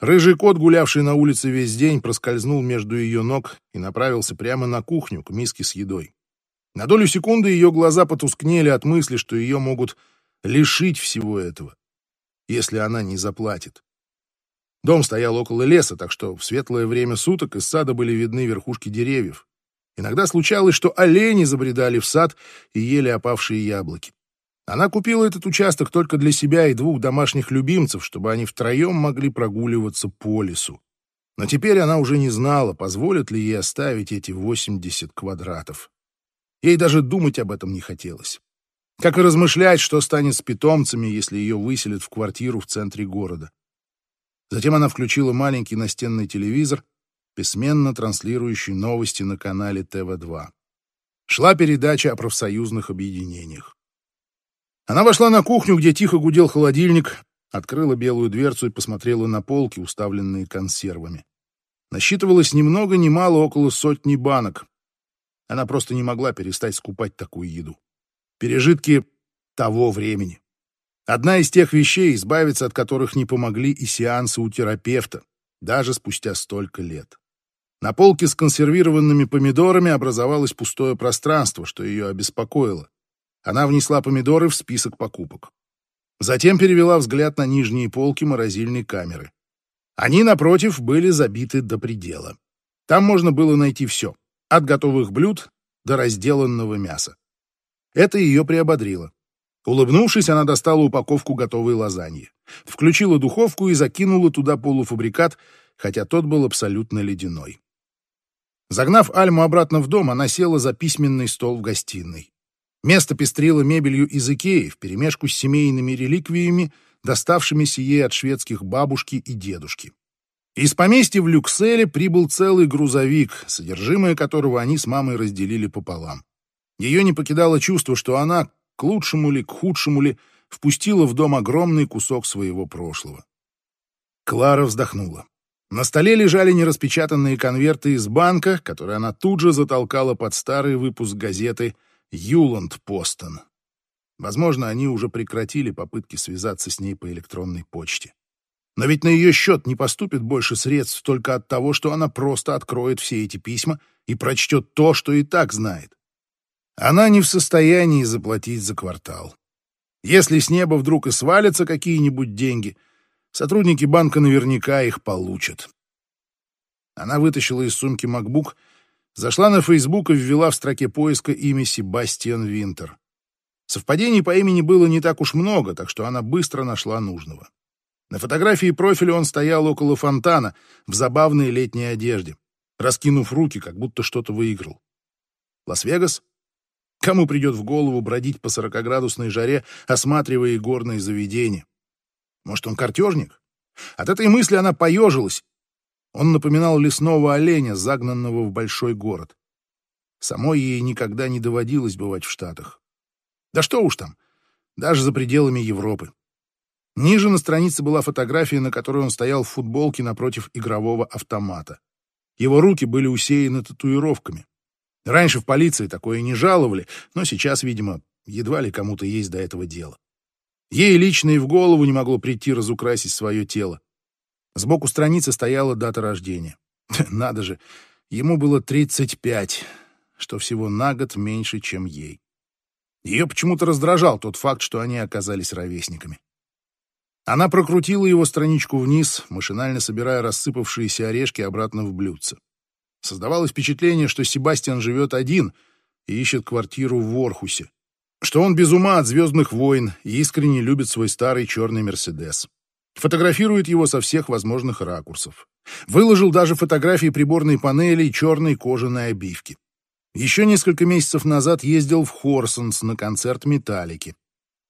Рыжий кот, гулявший на улице весь день, проскользнул между ее ног и направился прямо на кухню, к миске с едой. На долю секунды ее глаза потускнели от мысли, что ее могут лишить всего этого, если она не заплатит. Дом стоял около леса, так что в светлое время суток из сада были видны верхушки деревьев. Иногда случалось, что олени забредали в сад и ели опавшие яблоки. Она купила этот участок только для себя и двух домашних любимцев, чтобы они втроем могли прогуливаться по лесу. Но теперь она уже не знала, позволит ли ей оставить эти 80 квадратов. Ей даже думать об этом не хотелось. Как и размышлять, что станет с питомцами, если ее выселят в квартиру в центре города. Затем она включила маленький настенный телевизор, бессменно транслирующий новости на канале ТВ-2. Шла передача о профсоюзных объединениях. Она вошла на кухню, где тихо гудел холодильник, открыла белую дверцу и посмотрела на полки, уставленные консервами. Насчитывалось ни много ни мало около сотни банок. Она просто не могла перестать скупать такую еду. Пережитки того времени. Одна из тех вещей, избавиться от которых не помогли и сеансы у терапевта, даже спустя столько лет. На полке с консервированными помидорами образовалось пустое пространство, что ее обеспокоило. Она внесла помидоры в список покупок. Затем перевела взгляд на нижние полки морозильной камеры. Они, напротив, были забиты до предела. Там можно было найти все, от готовых блюд до разделанного мяса. Это ее приободрило. Улыбнувшись, она достала упаковку готовой лазаньи, включила духовку и закинула туда полуфабрикат, хотя тот был абсолютно ледяной. Загнав Альму обратно в дом, она села за письменный стол в гостиной. Место пестрило мебелью из Икеи вперемешку с семейными реликвиями, доставшимися ей от шведских бабушки и дедушки. Из поместья в Люкселе прибыл целый грузовик, содержимое которого они с мамой разделили пополам. Ее не покидало чувство, что она, к лучшему ли, к худшему ли, впустила в дом огромный кусок своего прошлого. Клара вздохнула. На столе лежали нераспечатанные конверты из банка, которые она тут же затолкала под старый выпуск газеты «Юланд Постон». Возможно, они уже прекратили попытки связаться с ней по электронной почте. Но ведь на ее счет не поступит больше средств только от того, что она просто откроет все эти письма и прочтет то, что и так знает. Она не в состоянии заплатить за квартал. Если с неба вдруг и свалятся какие-нибудь деньги, сотрудники банка наверняка их получат. Она вытащила из сумки MacBook, зашла на Facebook и ввела в строке поиска имя Себастьян Винтер. Совпадений по имени было не так уж много, так что она быстро нашла нужного. На фотографии профиля он стоял около фонтана в забавной летней одежде, раскинув руки, как будто что-то выиграл. Лас-Вегас? Кому придет в голову бродить по сорокоградусной жаре, осматривая горные заведения? Может, он картежник? От этой мысли она поежилась. Он напоминал лесного оленя, загнанного в большой город. Самой ей никогда не доводилось бывать в Штатах. Да что уж там, даже за пределами Европы. Ниже на странице была фотография, на которой он стоял в футболке напротив игрового автомата. Его руки были усеяны татуировками. Раньше в полиции такое не жаловали, но сейчас, видимо, едва ли кому-то есть до этого дело. Ей лично и в голову не могло прийти разукрасить свое тело. Сбоку страницы стояла дата рождения. Надо же, ему было 35, что всего на год меньше, чем ей. Ее почему-то раздражал тот факт, что они оказались ровесниками. Она прокрутила его страничку вниз, машинально собирая рассыпавшиеся орешки обратно в блюдце. Создавалось впечатление, что Себастьян живет один и ищет квартиру в Орхусе, что он без ума от «Звездных войн» и искренне любит свой старый черный «Мерседес». Фотографирует его со всех возможных ракурсов. Выложил даже фотографии приборной панели и черной кожаной обивки. Еще несколько месяцев назад ездил в Хорсонс на концерт «Металлики».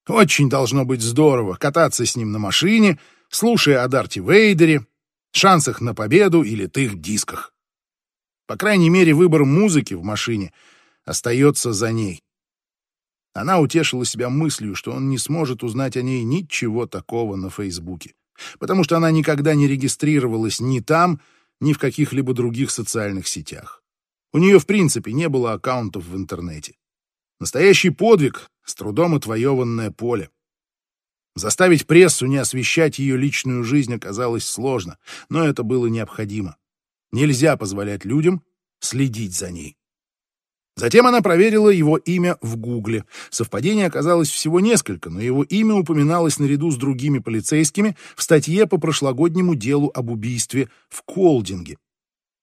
Очень должно быть здорово кататься с ним на машине, слушая о Дарте Вейдере, шансах на победу и литых дисках. По крайней мере, выбор музыки в машине остается за ней. Она утешила себя мыслью, что он не сможет узнать о ней ничего такого на Фейсбуке, потому что она никогда не регистрировалась ни там, ни в каких-либо других социальных сетях. У нее, в принципе, не было аккаунтов в интернете. Настоящий подвиг — с трудом отвоеванное поле. Заставить прессу не освещать ее личную жизнь оказалось сложно, но это было необходимо. Нельзя позволять людям следить за ней. Затем она проверила его имя в Гугле. Совпадений оказалось всего несколько, но его имя упоминалось наряду с другими полицейскими в статье по прошлогоднему делу об убийстве в Колдинге.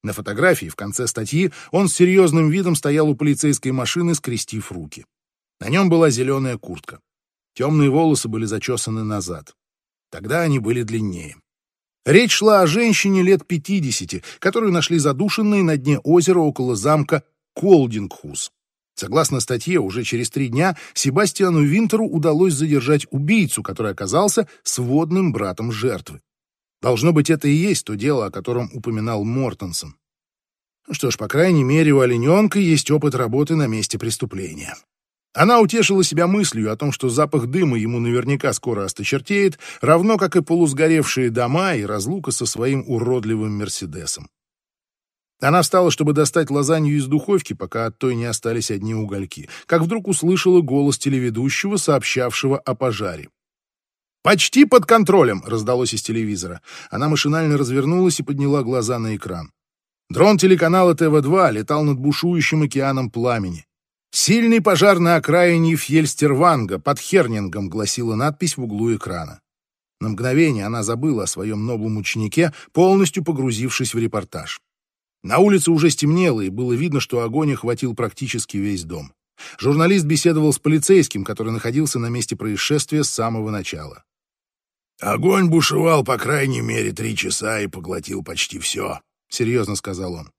На фотографии в конце статьи он с серьезным видом стоял у полицейской машины, скрестив руки. На нем была зеленая куртка. Темные волосы были зачесаны назад. Тогда они были длиннее. Речь шла о женщине лет 50, которую нашли задушенной на дне озера около замка Колдингхус. Согласно статье, уже через три дня Себастьяну Винтеру удалось задержать убийцу, который оказался сводным братом жертвы. Должно быть, это и есть то дело, о котором упоминал Мортенсон. Ну что ж, по крайней мере, у олененка есть опыт работы на месте преступления. Она утешила себя мыслью о том, что запах дыма ему наверняка скоро осточертеет, равно как и полусгоревшие дома и разлука со своим уродливым Мерседесом. Она встала, чтобы достать лазанью из духовки, пока от той не остались одни угольки, как вдруг услышала голос телеведущего, сообщавшего о пожаре. «Почти под контролем!» — раздалось из телевизора. Она машинально развернулась и подняла глаза на экран. Дрон телеканала ТВ-2 летал над бушующим океаном пламени. «Сильный пожар на окраине Фьельстерванга под Хернингом», — гласила надпись в углу экрана. На мгновение она забыла о своем новом ученике, полностью погрузившись в репортаж. На улице уже стемнело, и было видно, что огонь охватил практически весь дом. Журналист беседовал с полицейским, который находился на месте происшествия с самого начала. «Огонь бушевал по крайней мере три часа и поглотил почти все», — серьезно сказал он.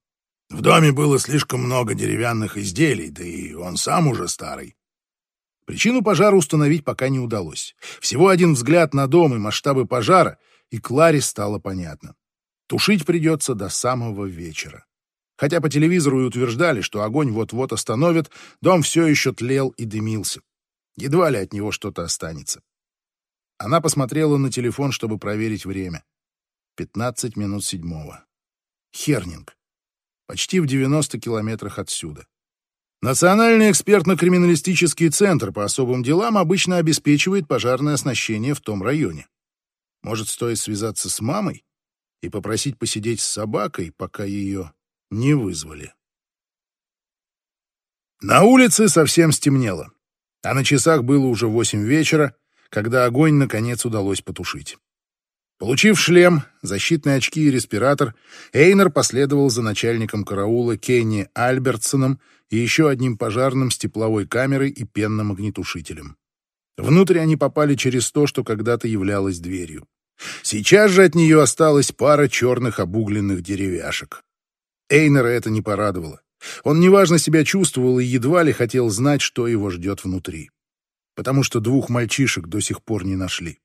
«В доме было слишком много деревянных изделий, да и он сам уже старый». Причину пожара установить пока не удалось. Всего один взгляд на дом и масштабы пожара, и Кларе стало понятно. Тушить придется до самого вечера. Хотя по телевизору и утверждали, что огонь вот-вот остановит, дом все еще тлел и дымился. Едва ли от него что-то останется. Она посмотрела на телефон, чтобы проверить время. Пятнадцать минут седьмого. Хернинг. Почти в 90 километрах отсюда. Национальный экспертно-криминалистический центр по особым делам обычно обеспечивает пожарное оснащение в том районе. Может, стоит связаться с мамой? И попросить посидеть с собакой, пока ее не вызвали. На улице совсем стемнело, а на часах было уже восемь вечера, когда огонь наконец удалось потушить. Получив шлем, защитные очки и респиратор, Эйнер последовал за начальником караула Кенни Альбертсоном и еще одним пожарным с тепловой камерой и пенным огнетушителем. Внутрь они попали через то, что когда-то являлось дверью. Сейчас же от нее осталась пара черных обугленных деревяшек. Эйнера это не порадовало. Он неважно себя чувствовал и едва ли хотел знать, что его ждет внутри. Потому что двух мальчишек до сих пор не нашли.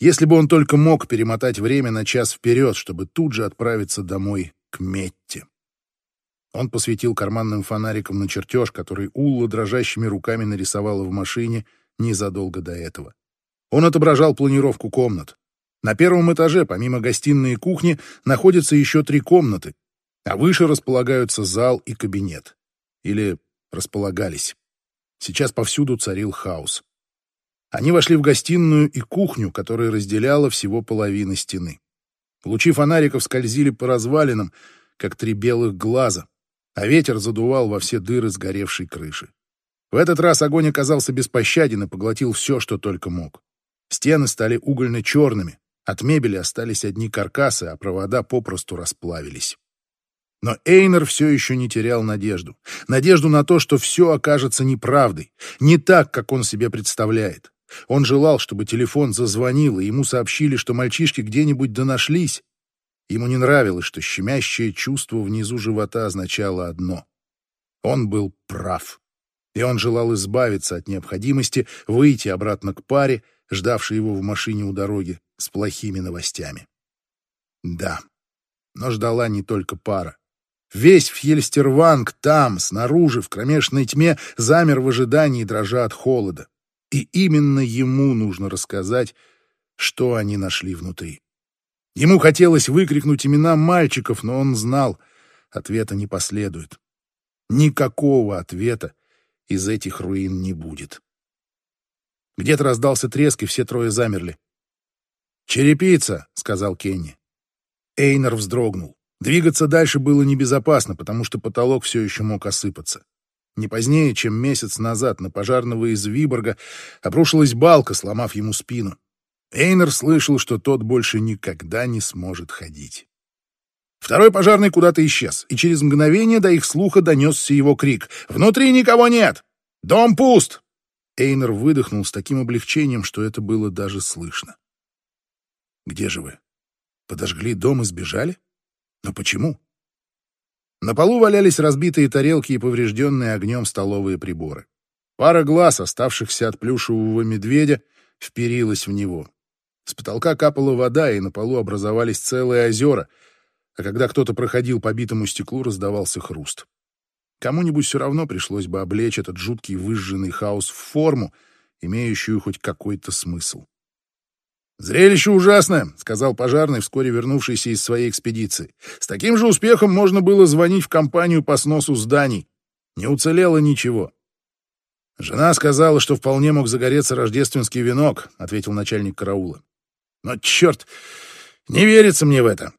Если бы он только мог перемотать время на час вперед, чтобы тут же отправиться домой к Метте. Он посветил карманным фонариком на чертеж, который Улла дрожащими руками нарисовала в машине незадолго до этого. Он отображал планировку комнат. На первом этаже, помимо гостиной и кухни, находятся еще три комнаты, а выше располагаются зал и кабинет. Или располагались. Сейчас повсюду царил хаос. Они вошли в гостиную и кухню, которая разделяла всего половины стены. Лучи фонариков скользили по развалинам, как три белых глаза, а ветер задувал во все дыры сгоревшей крыши. В этот раз огонь оказался беспощаден и поглотил все, что только мог. Стены стали угольно-черными, от мебели остались одни каркасы, а провода попросту расплавились. Но Эйнер все еще не терял надежду. Надежду на то, что все окажется неправдой, не так, как он себе представляет. Он желал, чтобы телефон зазвонил, и ему сообщили, что мальчишки где-нибудь донашлись. Ему не нравилось, что щемящее чувство внизу живота означало одно. Он был прав. И он желал избавиться от необходимости выйти обратно к паре, ждавшей его в машине у дороги, с плохими новостями. Да, но ждала не только пара. Весь Фьельстерванг там, снаружи, в кромешной тьме, замер в ожидании, дрожа от холода. И именно ему нужно рассказать, что они нашли внутри. Ему хотелось выкрикнуть имена мальчиков, но он знал, ответа не последует. Никакого ответа из этих руин не будет. Где-то раздался треск, и все трое замерли. «Черепица», — сказал Кенни. Эйнер вздрогнул. Двигаться дальше было небезопасно, потому что потолок все еще мог осыпаться. Не позднее, чем месяц назад на пожарного из Виборга обрушилась балка, сломав ему спину. Эйнер слышал, что тот больше никогда не сможет ходить. Второй пожарный куда-то исчез, и через мгновение до их слуха донесся его крик. «Внутри никого нет! Дом пуст!» Эйнер выдохнул с таким облегчением, что это было даже слышно. «Где же вы? Подожгли дом и сбежали? Но почему?» На полу валялись разбитые тарелки и поврежденные огнем столовые приборы. Пара глаз, оставшихся от плюшевого медведя, вперилась в него. С потолка капала вода, и на полу образовались целые озера, а когда кто-то проходил по битому стеклу, раздавался хруст. Кому-нибудь все равно пришлось бы облечь этот жуткий выжженный хаос в форму, имеющую хоть какой-то смысл. «Зрелище ужасное», — сказал пожарный, вскоре вернувшийся из своей экспедиции. «С таким же успехом можно было звонить в компанию по сносу зданий. Не уцелело ничего». «Жена сказала, что вполне мог загореться рождественский венок», — ответил начальник караула. «Но, черт, не верится мне в это».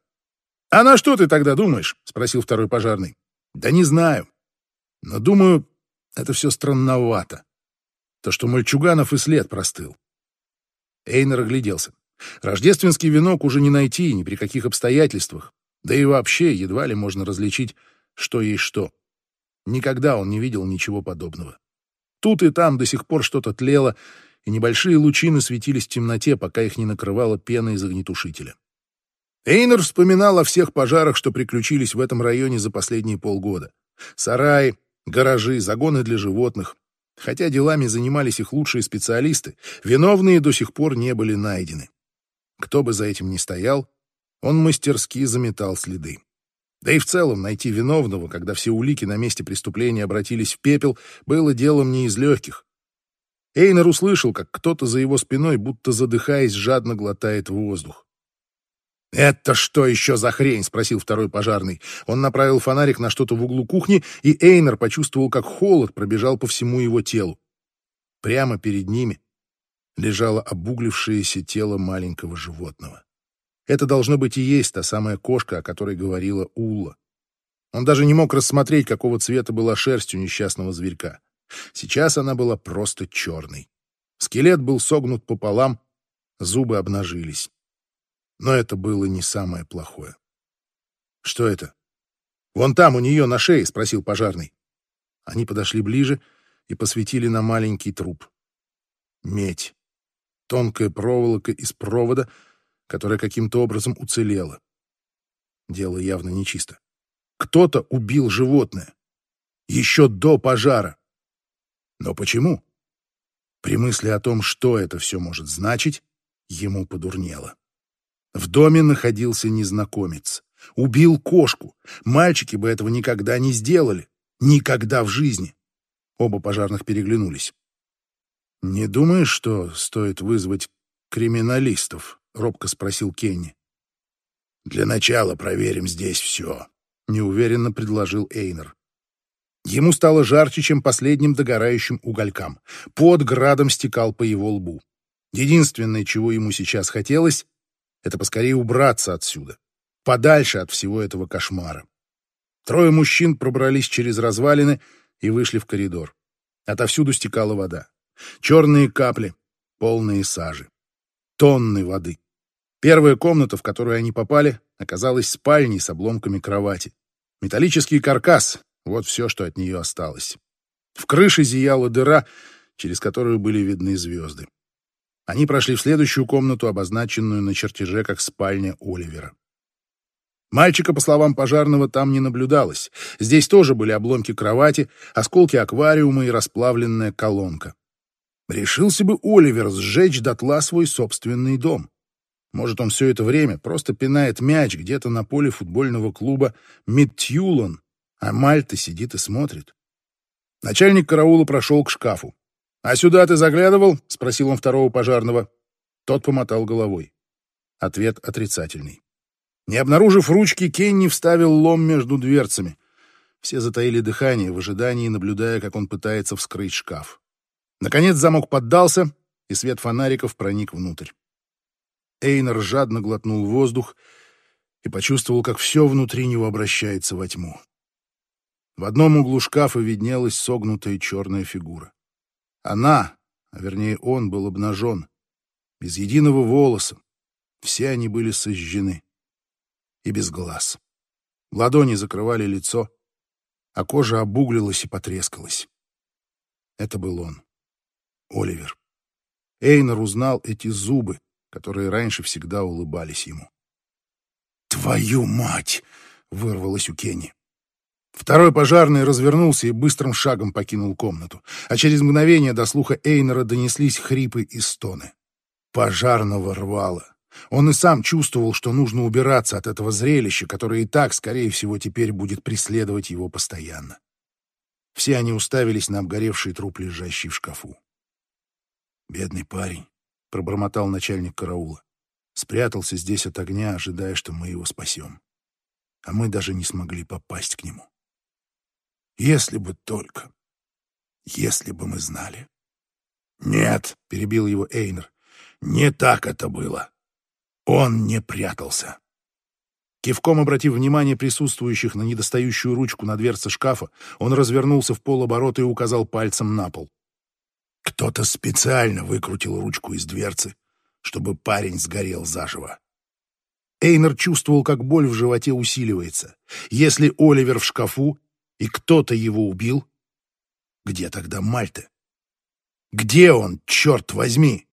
«А на что ты тогда думаешь?» — спросил второй пожарный. «Да не знаю. Но, думаю, это все странновато. То, что мальчуганов и след простыл. Эйнер огляделся. Рождественский венок уже не найти ни при каких обстоятельствах. Да и вообще едва ли можно различить, что есть что. Никогда он не видел ничего подобного. Тут и там до сих пор что-то тлело, и небольшие лучины светились в темноте, пока их не накрывала пена из огнетушителя. Эйнер вспоминал о всех пожарах, что приключились в этом районе за последние полгода. Сараи, гаражи, загоны для животных, Хотя делами занимались их лучшие специалисты, виновные до сих пор не были найдены. Кто бы за этим ни стоял, он мастерски заметал следы. Да и в целом найти виновного, когда все улики на месте преступления обратились в пепел, было делом не из легких. Эйнер услышал, как кто-то за его спиной, будто задыхаясь, жадно глотает воздух. «Это что еще за хрень?» — спросил второй пожарный. Он направил фонарик на что-то в углу кухни, и Эйнер почувствовал, как холод пробежал по всему его телу. Прямо перед ними лежало обуглившееся тело маленького животного. Это должно быть и есть та самая кошка, о которой говорила Улла. Он даже не мог рассмотреть, какого цвета была шерсть у несчастного зверька. Сейчас она была просто черной. Скелет был согнут пополам, зубы обнажились. Но это было не самое плохое. «Что это?» «Вон там, у нее на шее», — спросил пожарный. Они подошли ближе и посветили на маленький труп. Медь. Тонкая проволока из провода, которая каким-то образом уцелела. Дело явно нечисто. Кто-то убил животное. Еще до пожара. Но почему? При мысли о том, что это все может значить, ему подурнело. В доме находился незнакомец. Убил кошку. Мальчики бы этого никогда не сделали. Никогда в жизни. Оба пожарных переглянулись. «Не думаешь, что стоит вызвать криминалистов?» — робко спросил Кенни. «Для начала проверим здесь все», — неуверенно предложил Эйнер. Ему стало жарче, чем последним догорающим уголькам. Под градом стекал по его лбу. Единственное, чего ему сейчас хотелось, это поскорее убраться отсюда, подальше от всего этого кошмара. Трое мужчин пробрались через развалины и вышли в коридор. Отовсюду стекала вода. Черные капли, полные сажи. Тонны воды. Первая комната, в которую они попали, оказалась спальней с обломками кровати. Металлический каркас — вот все, что от нее осталось. В крыше зияла дыра, через которую были видны звезды. Они прошли в следующую комнату, обозначенную на чертеже как спальня Оливера. Мальчика, по словам пожарного, там не наблюдалось. Здесь тоже были обломки кровати, осколки аквариума и расплавленная колонка. Решился бы Оливер сжечь дотла свой собственный дом. Может, он все это время просто пинает мяч где-то на поле футбольного клуба Миттюлон, а Мальта сидит и смотрит. Начальник караула прошел к шкафу. «А сюда ты заглядывал?» — спросил он второго пожарного. Тот помотал головой. Ответ отрицательный. Не обнаружив ручки, Кенни вставил лом между дверцами. Все затаили дыхание в ожидании, наблюдая, как он пытается вскрыть шкаф. Наконец замок поддался, и свет фонариков проник внутрь. Эйнер жадно глотнул воздух и почувствовал, как все внутри него обращается во тьму. В одном углу шкафа виднелась согнутая черная фигура. Она, а вернее он, был обнажен, без единого волоса. Все они были сожжены. И без глаз. Ладони закрывали лицо, а кожа обуглилась и потрескалась. Это был он, Оливер. Эйнер узнал эти зубы, которые раньше всегда улыбались ему. «Твою мать!» — вырвалось у Кенни. Второй пожарный развернулся и быстрым шагом покинул комнату, а через мгновение до слуха Эйнера донеслись хрипы и стоны. Пожарного рвало. Он и сам чувствовал, что нужно убираться от этого зрелища, которое и так, скорее всего, теперь будет преследовать его постоянно. Все они уставились на обгоревший труп, лежащий в шкафу. «Бедный парень», — пробормотал начальник караула. «Спрятался здесь от огня, ожидая, что мы его спасем. А мы даже не смогли попасть к нему». Если бы только. Если бы мы знали. Нет, перебил его Эйнер. Не так это было. Он не прятался. Кивком обратив внимание присутствующих на недостающую ручку на дверце шкафа, он развернулся в полоборота и указал пальцем на пол. Кто-то специально выкрутил ручку из дверцы, чтобы парень сгорел заживо. Эйнер чувствовал, как боль в животе усиливается. Если Оливер в шкафу, и кто-то его убил, где тогда Мальта? Где он, черт возьми?